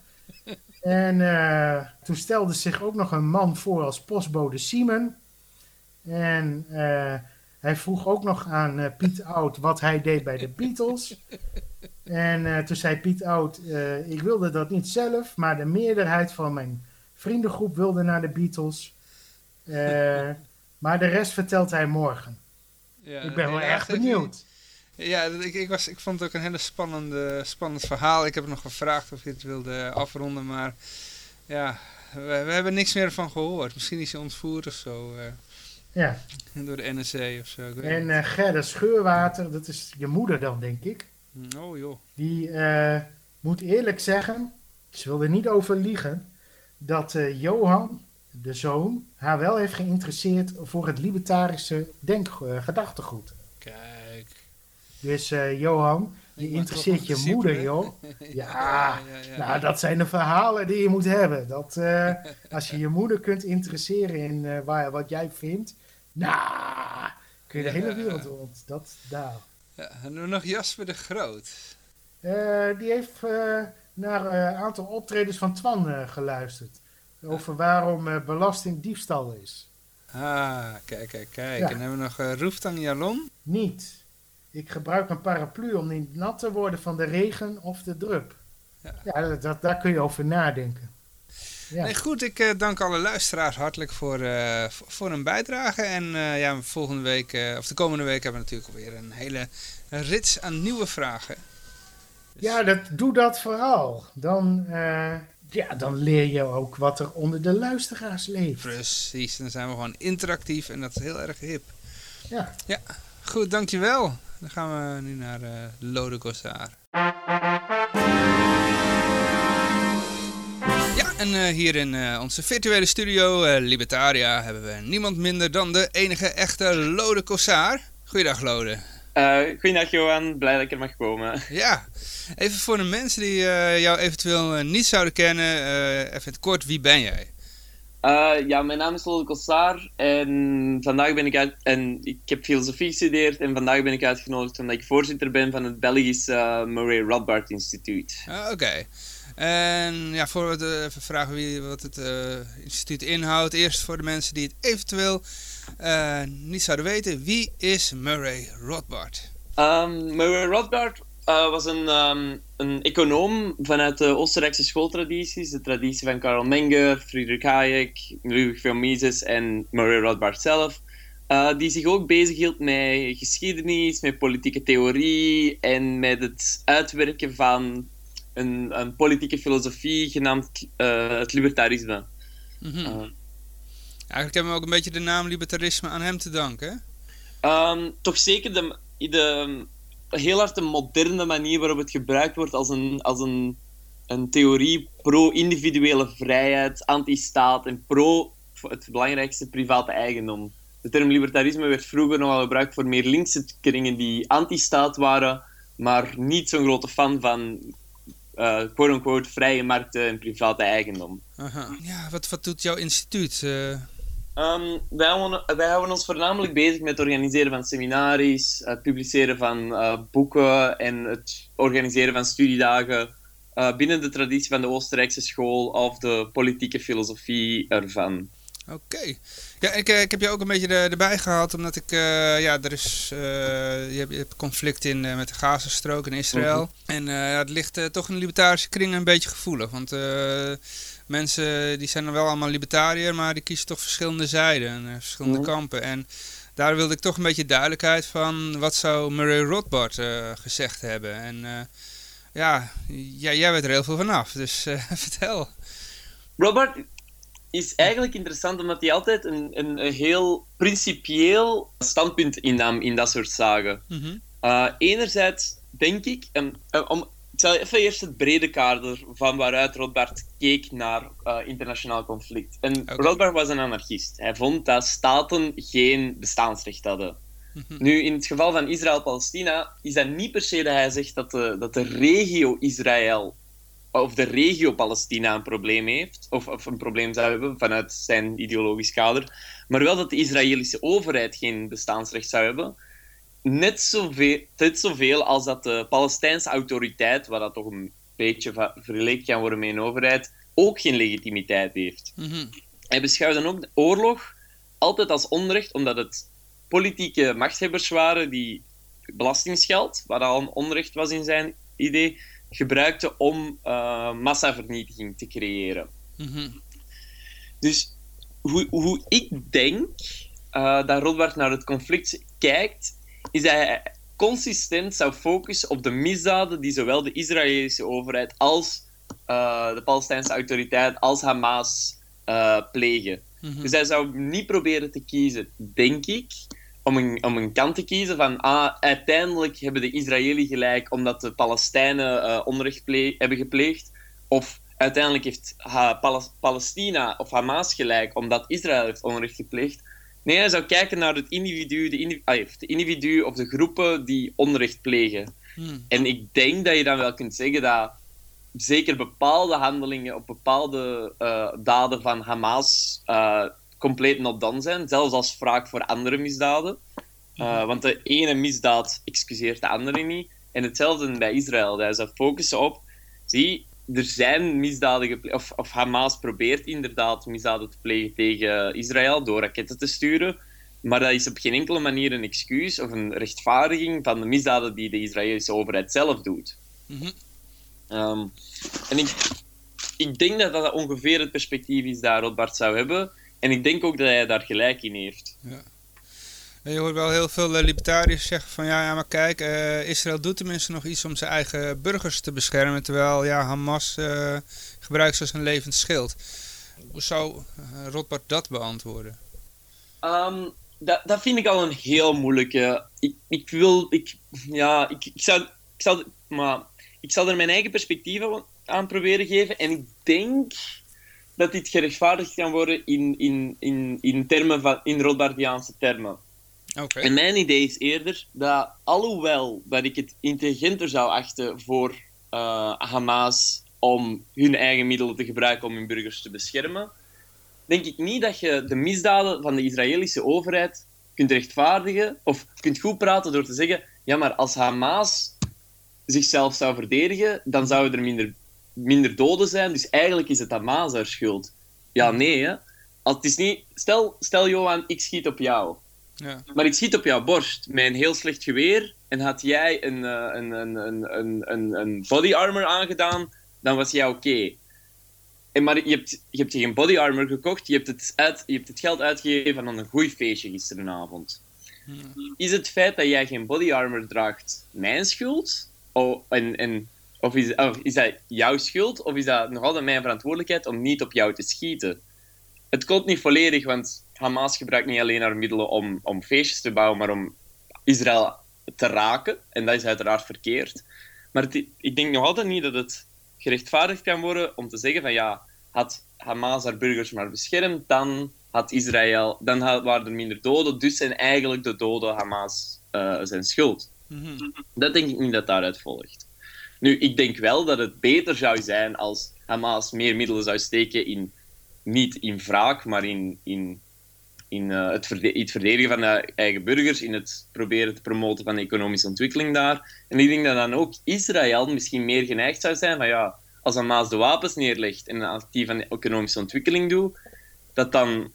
[SPEAKER 4] En eh, toen stelde zich ook nog een man voor als postbode Simon. En eh, hij vroeg ook nog aan eh, Piet Oud wat hij deed bij de Beatles. En eh, toen zei Piet Oud, eh, ik wilde dat niet zelf, maar de meerderheid van mijn vriendengroep wilde naar de Beatles. Maar de rest vertelt hij morgen.
[SPEAKER 2] Ja,
[SPEAKER 4] ik ben wel erg benieuwd.
[SPEAKER 2] Ja, ik, ik, was, ik vond het ook een hele spannende, spannend verhaal. Ik heb nog gevraagd of je het wilde afronden, maar ja, we, we hebben niks meer van gehoord. Misschien is hij ontvoerd of zo,
[SPEAKER 4] Ja.
[SPEAKER 2] door de NSC of zo.
[SPEAKER 4] En eh Gerda Scheurwater, dat is je moeder dan, denk ik.
[SPEAKER 2] oh joh.
[SPEAKER 4] Die eh, moet eerlijk zeggen, ze wil er niet over liegen, dat eh, Johan, de zoon, haar wel heeft geïnteresseerd voor het libertarische denk, gedachtegoed.
[SPEAKER 2] Kijk.
[SPEAKER 4] Dus Johan, je interesseert je moeder, joh. <laughs>
[SPEAKER 2] ja.
[SPEAKER 4] Nou, dat zijn de verhalen die je moet hebben. Dat, eh, als je je moeder kunt interesseren in eh, waar, wat jij vindt, nou, kun je de hele wereld rond. Dat, daar.
[SPEAKER 2] Ja, en dan nog Jasper de Groot.
[SPEAKER 4] Eh, die heeft naar een aantal optredens van Twan geluisterd. Over waarom belasting diefstal is.
[SPEAKER 2] Ah, kijk, kijk, kijk.
[SPEAKER 4] Ja.
[SPEAKER 2] En hebben we nog eh Roeftang Jalon.
[SPEAKER 4] Niet. Ik gebruik een paraplu om niet nat te worden van de regen of de drup.
[SPEAKER 2] Ja.
[SPEAKER 4] Ja, dat, daar kun je over nadenken. Ja.
[SPEAKER 2] Nee, goed, ik eh, dank alle luisteraars hartelijk voor, eh, voor, hun bijdrage. En eh, ja, volgende week, of de komende week, hebben we natuurlijk alweer een hele rits aan nieuwe vragen. Dus-
[SPEAKER 4] Ja, dat, doe dat vooral. Dan, ja, dan leer je ook wat er onder de luisteraars leeft.
[SPEAKER 2] Precies, dan zijn we gewoon interactief en dat is heel erg hip.
[SPEAKER 4] Ja.
[SPEAKER 2] Goed, dankjewel. Dan gaan we nu naar uh, Lode Gossard. Ja, en uh, hier in uh, onze virtuele studio Libertaria hebben we niemand minder dan de enige echte Lode Gossard. Goeiedag Lode.
[SPEAKER 5] goeiedag Johan, blij dat ik er mag komen.
[SPEAKER 2] Ja, even voor de mensen die jou eventueel niet zouden kennen, even kort, wie ben jij?
[SPEAKER 5] Uh, ja, mijn naam is Lode Kossar en vandaag ben ik uit en ik heb filosofie gestudeerd en vandaag ben ik uitgenodigd omdat ik voorzitter ben van het Belgische uh, Murray Rothbard Instituut.
[SPEAKER 2] Ah, Oké. En ja, voor we even vragen wie, wat het uh, instituut inhoudt, eerst voor de mensen die het eventueel niet zouden weten, wie is Murray Rothbard?
[SPEAKER 5] Um, Murray Rothbard uh, was een, um, een econoom vanuit de Oostenrijkse schooltradities. De traditie van Karl Menger, Friedrich Hayek, Ludwig von Mises en Murray Rothbard zelf. Uh, die zich ook bezighield met geschiedenis, met politieke theorie en met het uitwerken van een, een politieke filosofie genaamd uh, het libertarisme.
[SPEAKER 2] Mm -hmm. Eigenlijk hebben we ook een beetje de naam libertarisme aan hem te danken.
[SPEAKER 5] Um, toch zeker de, de heel hard een moderne manier waarop het gebruikt wordt als een, als een, een theorie pro-individuele vrijheid, anti-staat en pro het belangrijkste private eigendom. De term libertarisme werd vroeger nogal gebruikt voor meer linkse kringen die anti-staat waren, maar niet zo'n grote fan van uh, quote-unquote vrije markten en private eigendom.
[SPEAKER 2] Aha. Ja, wat, wat doet jouw instituut? Uh...
[SPEAKER 5] Um, wij, houden, wij, houden, ons voornamelijk bezig met het organiseren van seminaries, het publiceren van uh, boeken en het organiseren van studiedagen uh, binnen de traditie van de Oostenrijkse school of de politieke filosofie ervan.
[SPEAKER 2] Oké. Ja, ik, ik heb je ook een beetje erbij gehaald, omdat ik, uh, ja, er is, uh, je, hebt, je hebt conflict in, uh, met de Gazastrook in Israël. Mm -hmm. En ja, het ligt toch in de libertarische kringen een beetje gevoelig, want mensen die zijn dan wel allemaal libertariër, maar die kiezen toch verschillende zijden en uh, verschillende mhm. kampen. En daar wilde ik toch een beetje duidelijkheid van wat zou Murray Rothbard uh, gezegd hebben. En uh, ja, jij weet er heel veel vanaf, dus <laughs> vertel.
[SPEAKER 5] Rothbard is eigenlijk interessant omdat hij altijd een, een, een heel principieel standpunt innam in dat soort zaken. Mm -hmm. enerzijds denk ik, um, om ik zal even eerst het brede kader van waaruit Rothbard keek naar uh, internationaal conflict. En okay. Rothbard was een anarchist. Hij vond dat staten geen bestaansrecht hadden. Mhm. Nu, in het geval van Israël-Palestina is dat niet per se dat hij zegt dat de, dat de regio Israël of de regio Palestina een probleem heeft, of, of een probleem zou hebben vanuit zijn ideologisch kader, maar wel dat de Israëlische overheid geen bestaansrecht zou hebben net zoveel, net zoveel als dat de Palestijnse autoriteit, waar dat toch een beetje vergeleken kan worden met een overheid, ook geen legitimiteit heeft. Mm Hij beschouwt dan ook de oorlog altijd als onrecht, omdat het politieke machthebbers waren die belastingsgeld, wat al een onrecht was in zijn idee, gebruikten om uh, massavernietiging te creëren. Mm Dus hoe, hoe ik denk uh, dat Rothbard naar het conflict kijkt, is dat hij consistent zou focussen op de misdaden die zowel de Israëlische overheid als uh, de Palestijnse autoriteit als Hamas uh, plegen. Mhm. Dus hij zou niet proberen te kiezen, denk ik, om een, om een kant te kiezen van ah, uiteindelijk hebben de Israëli gelijk omdat de Palestijnen uh, onrecht hebben gepleegd. Of uiteindelijk heeft ha Palestina of Hamas gelijk omdat Israël heeft onrecht gepleegd. Nee, hij zou kijken naar het individu, de, individu, ah, de individu of de groepen die onrecht plegen. Hmm. En ik denk dat je dan wel kunt zeggen dat zeker bepaalde handelingen op bepaalde uh, daden van Hamas uh, compleet not done zijn, zelfs als wraak voor andere misdaden. Uh, want de ene misdaad excuseert de andere niet. En hetzelfde bij Israël. Hij zou focussen op, zie, er zijn misdaden gepleegd, of, of, Hamas probeert inderdaad misdaden te plegen tegen Israël door raketten te sturen. Maar dat is op geen enkele manier een excuus of een rechtvaardiging van de misdaden die de Israëlische overheid zelf doet. Mm -hmm. en ik, ik denk dat dat ongeveer het perspectief is dat Rothbard zou hebben. En ik denk ook dat hij daar gelijk in heeft. Ja.
[SPEAKER 2] Je hoort wel heel veel eh, libertariërs zeggen van ja, ja maar kijk, uh, Israël doet tenminste nog iets om zijn eigen burgers te beschermen. Terwijl ja, Hamas uh, gebruikt ze als een levend schild. Hoe zou Rothbard dat beantwoorden?
[SPEAKER 5] Um, dat, dat vind ik al een heel moeilijke. Ik, ik wil, ik, ja, ik, ik, zou, ik, zou, maar, ik zal er mijn eigen perspectieven aan proberen geven. En ik denk dat dit gerechtvaardigd kan worden in, in, in, in, termen van, in Rothbardiaanse termen. En mijn idee is eerder dat, alhoewel dat ik het intelligenter zou achten voor uh, Hamas om hun eigen middelen te gebruiken om hun burgers te beschermen, denk ik niet dat je de misdaden van de Israëlische overheid kunt rechtvaardigen of kunt goed praten door te zeggen: ja, maar als Hamas zichzelf zou verdedigen, dan zouden er minder, minder doden zijn. Dus eigenlijk is het Hamas haar schuld. Ja, nee, hè. Als het is niet... Stel, stel Johan, ik schiet op jou.
[SPEAKER 2] Ja.
[SPEAKER 5] Maar ik schiet op jouw borst met een heel slecht geweer en had jij een, uh, een, een, een, een, een body armor aangedaan, dan was jij oké. En Maar je hebt, je hebt geen body armor gekocht, je hebt het, uit, je hebt het geld uitgegeven aan een goed feestje gisterenavond. Is het feit dat jij geen body armor draagt mijn schuld? Oh, en, en, of, is, of is dat jouw schuld? Of is dat nog altijd mijn verantwoordelijkheid om niet op jou te schieten? Het klopt niet volledig, want Hamas gebruikt niet alleen haar middelen om, om feestjes te bouwen, maar om Israël te raken. En dat is uiteraard verkeerd. Maar het, ik denk nog altijd niet dat het gerechtvaardigd kan worden om te zeggen van ja, had Hamas haar burgers maar beschermd, dan had Israël, dan had, waren er minder doden, dus zijn eigenlijk de doden Hamas uh, zijn schuld.
[SPEAKER 2] Mhm.
[SPEAKER 5] Dat denk ik niet dat daaruit volgt. Nu, ik denk wel dat het beter zou zijn als Hamas meer middelen zou steken in, niet in wraak, maar in, in, in uh, het, verde het, verdedigen van de eigen burgers, in het proberen te promoten van de economische ontwikkeling daar. En ik denk dat dan ook Israël misschien meer geneigd zou zijn van ja, als Hamas de wapens neerlegt en actief aan de economische ontwikkeling doet, dat dan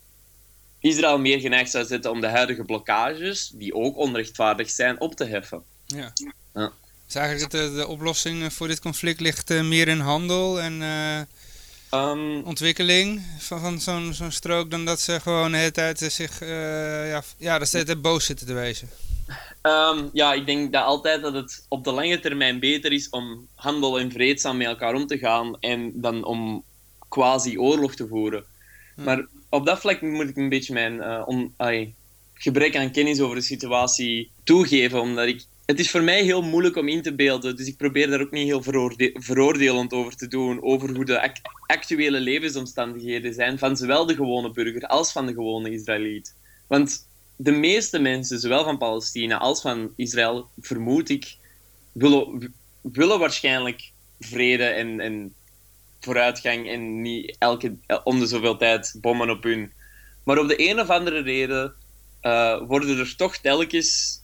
[SPEAKER 5] Israël meer geneigd zou zetten om de huidige blokkages, die ook onrechtvaardig zijn, op te heffen.
[SPEAKER 2] Ja.
[SPEAKER 5] Ja.
[SPEAKER 2] Dus eigenlijk dat de, de oplossing voor dit conflict ligt uh, meer in handel en uh,
[SPEAKER 5] um,
[SPEAKER 2] ontwikkeling van, van zo'n zo'n strook, dan dat ze gewoon de hele tijd zich, uh, ja, ja, dat ze het boos zitten te wezen.
[SPEAKER 5] Um, ja, ik denk dat altijd dat het op de lange termijn beter is om handel en vreedzaam met elkaar om te gaan en dan om quasi oorlog te voeren.
[SPEAKER 2] Hm.
[SPEAKER 5] Maar op dat vlak moet ik een beetje mijn uh, on, ay, gebrek aan kennis over de situatie toegeven, omdat ik het is voor mij heel moeilijk om in te beelden, dus ik probeer daar ook niet heel veroorde veroordelend over te doen, over hoe de ac actuele levensomstandigheden zijn van zowel de gewone burger als van de gewone Israëliet. Want de meeste mensen, zowel van Palestina als van Israël, vermoed ik, willen, willen waarschijnlijk vrede en, vooruitgang en niet elke, om de zoveel tijd bommen op hun. Maar op de een of andere reden uh, worden er toch telkens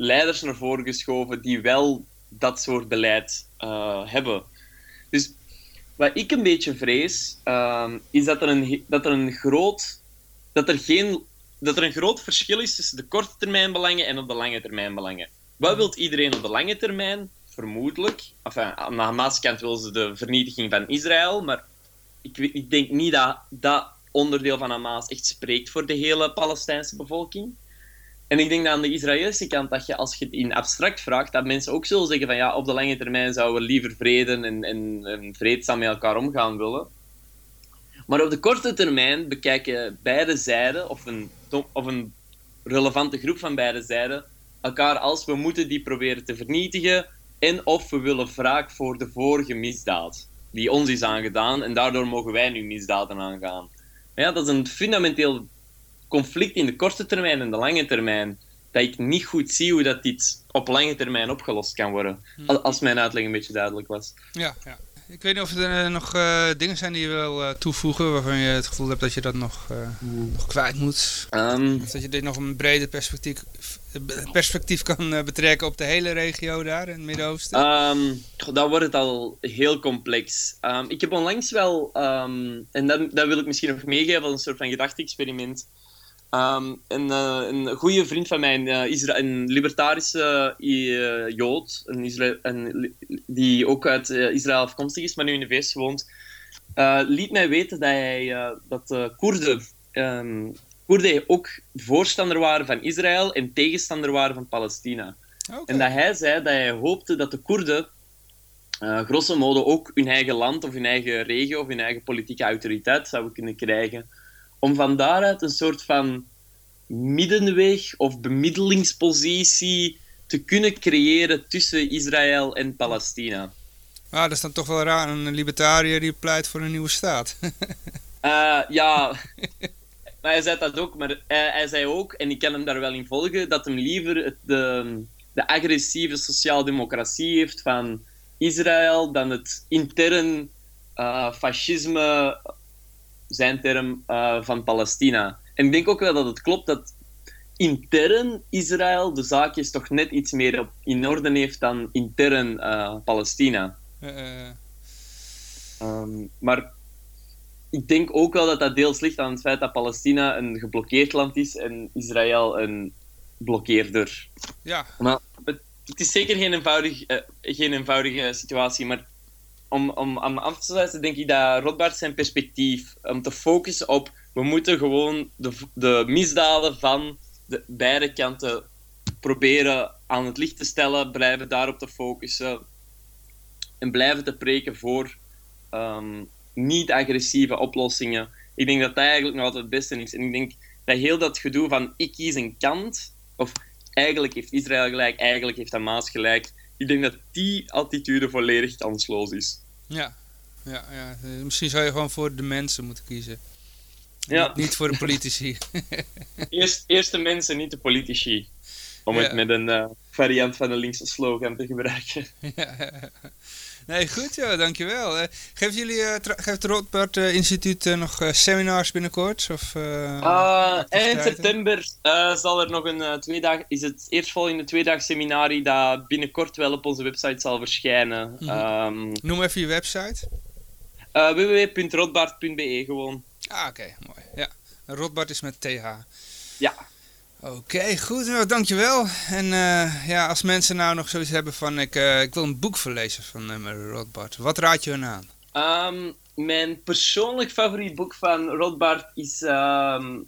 [SPEAKER 5] leiders naar voren geschoven die wel dat soort beleid uh, hebben. Dus wat ik een beetje vrees, uh, is dat er een, dat er een groot... Dat er, geen, dat er een groot verschil is tussen de korte termijn belangen en op de lange termijn belangen. Wat wil iedereen op de lange termijn? Vermoedelijk. Enfin, aan de Hamas-kant wil ze de vernietiging van Israël, maar ik, ik denk niet dat dat onderdeel van Hamas echt spreekt voor de hele Palestijnse bevolking. En ik denk dat aan de Israëlische kant, dat je als je het in abstract vraagt, dat mensen ook zullen zeggen van ja, op de lange termijn zouden we liever vrede en, en, en vreedzaam met elkaar omgaan willen. Maar op de korte termijn bekijken beide zijden, of een, of een relevante groep van beide zijden, elkaar als we moeten die proberen te vernietigen en of we willen wraak voor de vorige misdaad die ons is aangedaan en daardoor mogen wij nu misdaden aangaan. Ja, dat is een fundamenteel conflict in de korte termijn en de lange termijn, dat ik niet goed zie hoe dat dit op lange termijn opgelost kan worden. Als mijn uitleg een beetje duidelijk was.
[SPEAKER 2] Ja, ja. Ik weet niet of er uh, nog uh, dingen zijn die je wil uh, toevoegen waarvan je het gevoel hebt dat je dat nog, nog kwijt moet.
[SPEAKER 5] Um,
[SPEAKER 2] of dat je dit nog een breder perspectief, perspectief kan betrekken op de hele regio daar in het Midden-Oosten.
[SPEAKER 5] Um, dan wordt het al heel complex. Um, ik heb onlangs wel, en dat, dat wil ik misschien nog meegeven als een soort van gedachte-experiment. Um, een, uh, een goede vriend van mij, uh, Isra een libertarische uh, Jood, een Isra een, die ook uit Israël afkomstig is, maar nu in de VS woont, liet mij weten dat, hij, dat de Koerden, um, Koerden ook voorstander waren van Israël en tegenstander waren van Palestina.
[SPEAKER 2] Okay.
[SPEAKER 5] En dat hij zei dat hij hoopte dat de Koerden grosso modo ook hun eigen land of hun eigen regio of hun eigen politieke autoriteit zouden kunnen krijgen om van daaruit een soort van middenweg of bemiddelingspositie te kunnen creëren tussen Israël en Palestina.
[SPEAKER 2] Ah, dat is dan toch wel raar, een libertariër die pleit voor een nieuwe staat.
[SPEAKER 5] Uh, <laughs> ja, <laughs> maar hij zei dat ook, maar hij, hij, zei ook, en ik kan hem daar wel in volgen, dat hem liever het, de, de agressieve sociaaldemocratie heeft van Israël dan het intern uh, fascisme, zijn term, uh, van Palestina. En ik denk ook wel dat het klopt dat intern Israël de zaakjes toch net iets meer op, in orde heeft dan intern uh, Palestina. Um, maar ik denk ook wel dat dat deels ligt aan het feit dat Palestina een geblokkeerd land is en Israël een blokkeerder.
[SPEAKER 2] Ja.
[SPEAKER 5] Maar het, is zeker geen, eenvoudig, uh, geen eenvoudige situatie, maar om, om, om af te sluiten denk ik dat Rothbard zijn perspectief, om te focussen op, we moeten gewoon de, de misdaden van de beide kanten proberen aan het licht te stellen, blijven daarop te focussen en blijven te preken voor um, niet-agressieve oplossingen. Ik denk dat dat eigenlijk nog altijd het beste is. En ik denk dat heel dat gedoe van ik kies een kant, of eigenlijk heeft Israël gelijk, eigenlijk heeft Hamas gelijk, ik denk dat die attitude volledig kansloos is.
[SPEAKER 2] Ja, ja, ja. misschien zou je gewoon voor de mensen moeten kiezen.
[SPEAKER 5] Ja.
[SPEAKER 2] Niet voor de politici. <laughs>
[SPEAKER 5] eerst, eerst de mensen, niet de politici. Om
[SPEAKER 2] Ja.
[SPEAKER 5] het met een eh, variant van de linkse slogan te gebruiken. <laughs>
[SPEAKER 2] ja. Nee, goed joh, dankjewel. Eh, geeft jullie, tra- geeft het Rothbard eh, Instituut nog seminars binnenkort? Of,
[SPEAKER 5] eind september zal er nog een uh, tweedag, is het eerstvolgende tweedag seminarie dat binnenkort wel op onze website zal verschijnen.
[SPEAKER 2] Mhm.
[SPEAKER 5] Ehm,
[SPEAKER 2] Noem even je website.
[SPEAKER 5] www.rotbart.be gewoon.
[SPEAKER 2] Ah, oké, mooi. Ja, Rothbard is met TH.
[SPEAKER 5] Ja.
[SPEAKER 2] Oké, goed. Nou, dankjewel. En eh, ja, als mensen nou nog zoiets hebben van... Ik, eh, ik wil een boek verlezen van uh. Wat raad je hun aan?
[SPEAKER 5] Ehm, mijn persoonlijk favoriet boek van Rothbard is, ehm,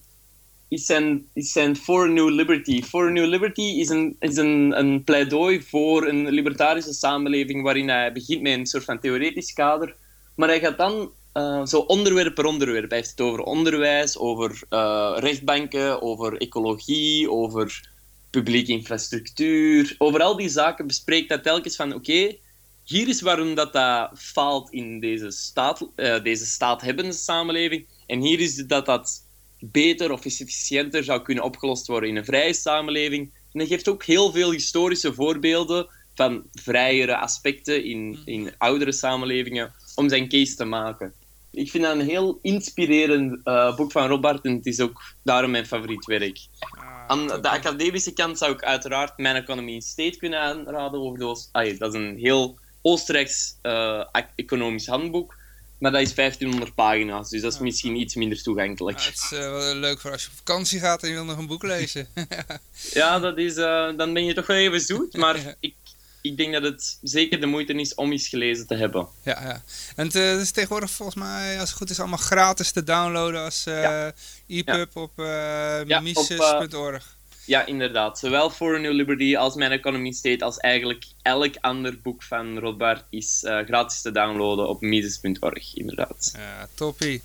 [SPEAKER 5] is, zijn, is zijn For New Liberty. For New Liberty is, een, is een, een pleidooi voor een libertarische samenleving waarin hij begint met een soort van theoretisch kader, maar hij gaat dan uh, zo onderwerp per onderwerp. Hij heeft het over onderwijs, over uh, rechtbanken, over ecologie, over publieke infrastructuur. Over al die zaken bespreekt hij telkens van oké, okay, hier is waarom dat, dat faalt in deze, staat, uh, deze staathebbende samenleving. En hier is dat dat beter of efficiënter zou kunnen opgelost worden in een vrije samenleving. En hij geeft ook heel veel historische voorbeelden van vrijere aspecten in, in oudere samenlevingen om zijn case te maken. Ik vind dat een heel inspirerend uh, boek van Robert en het is ook daarom mijn favoriet werk.
[SPEAKER 2] Ah,
[SPEAKER 5] Aan de academische kant zou ik uiteraard mijn Economy in State kunnen aanraden. Over de Oost ah, dat is een heel Oostenrijks uh, economisch handboek. Maar dat is 1500 pagina's, dus dat is misschien iets minder toegankelijk.
[SPEAKER 2] Ah, het is uh, wel leuk voor als je op vakantie gaat en je wil nog een boek lezen. <laughs>
[SPEAKER 5] ja, dat is, uh, dan ben je toch wel even zoet, maar <laughs> ik, ik denk dat het zeker de moeite is om eens gelezen te hebben.
[SPEAKER 2] Ja, ja. En het uh, is tegenwoordig volgens mij, als het goed is, allemaal gratis te downloaden als uh, ja. EPUB ja. op uh,
[SPEAKER 5] ja,
[SPEAKER 2] mises.org.
[SPEAKER 5] Ja, inderdaad. Zowel For a New Liberty als Mijn Economy State als eigenlijk elk ander boek van Rothbard is uh, gratis te downloaden op mises.org, inderdaad.
[SPEAKER 2] Ja, toppie.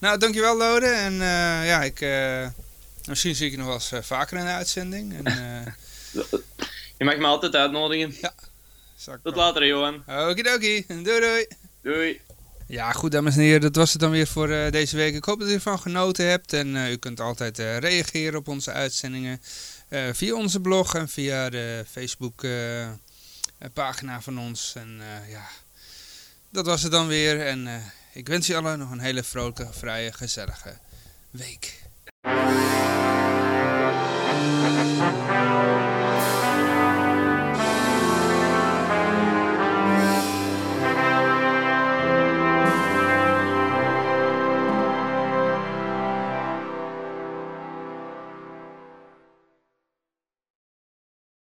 [SPEAKER 2] Nou, dankjewel Lode. En uh, ja, ik, uh, misschien zie ik je nog wel eens vaker in de uitzending. En, <laughs>
[SPEAKER 5] je mag me altijd uitnodigen.
[SPEAKER 2] Ja.
[SPEAKER 5] Tot later, Johan.
[SPEAKER 2] Okidoki. Doei doei.
[SPEAKER 5] Doei.
[SPEAKER 2] Ja, goed dames en heren, dat was het dan weer voor uh, deze week. Ik hoop dat u ervan genoten hebt en uh, u kunt altijd uh, reageren op onze uitzendingen via onze blog en via de Facebook pagina van ons. En ja, dat was het dan weer en ik wens u allen nog een hele vrolijke, vrije, gezellige week.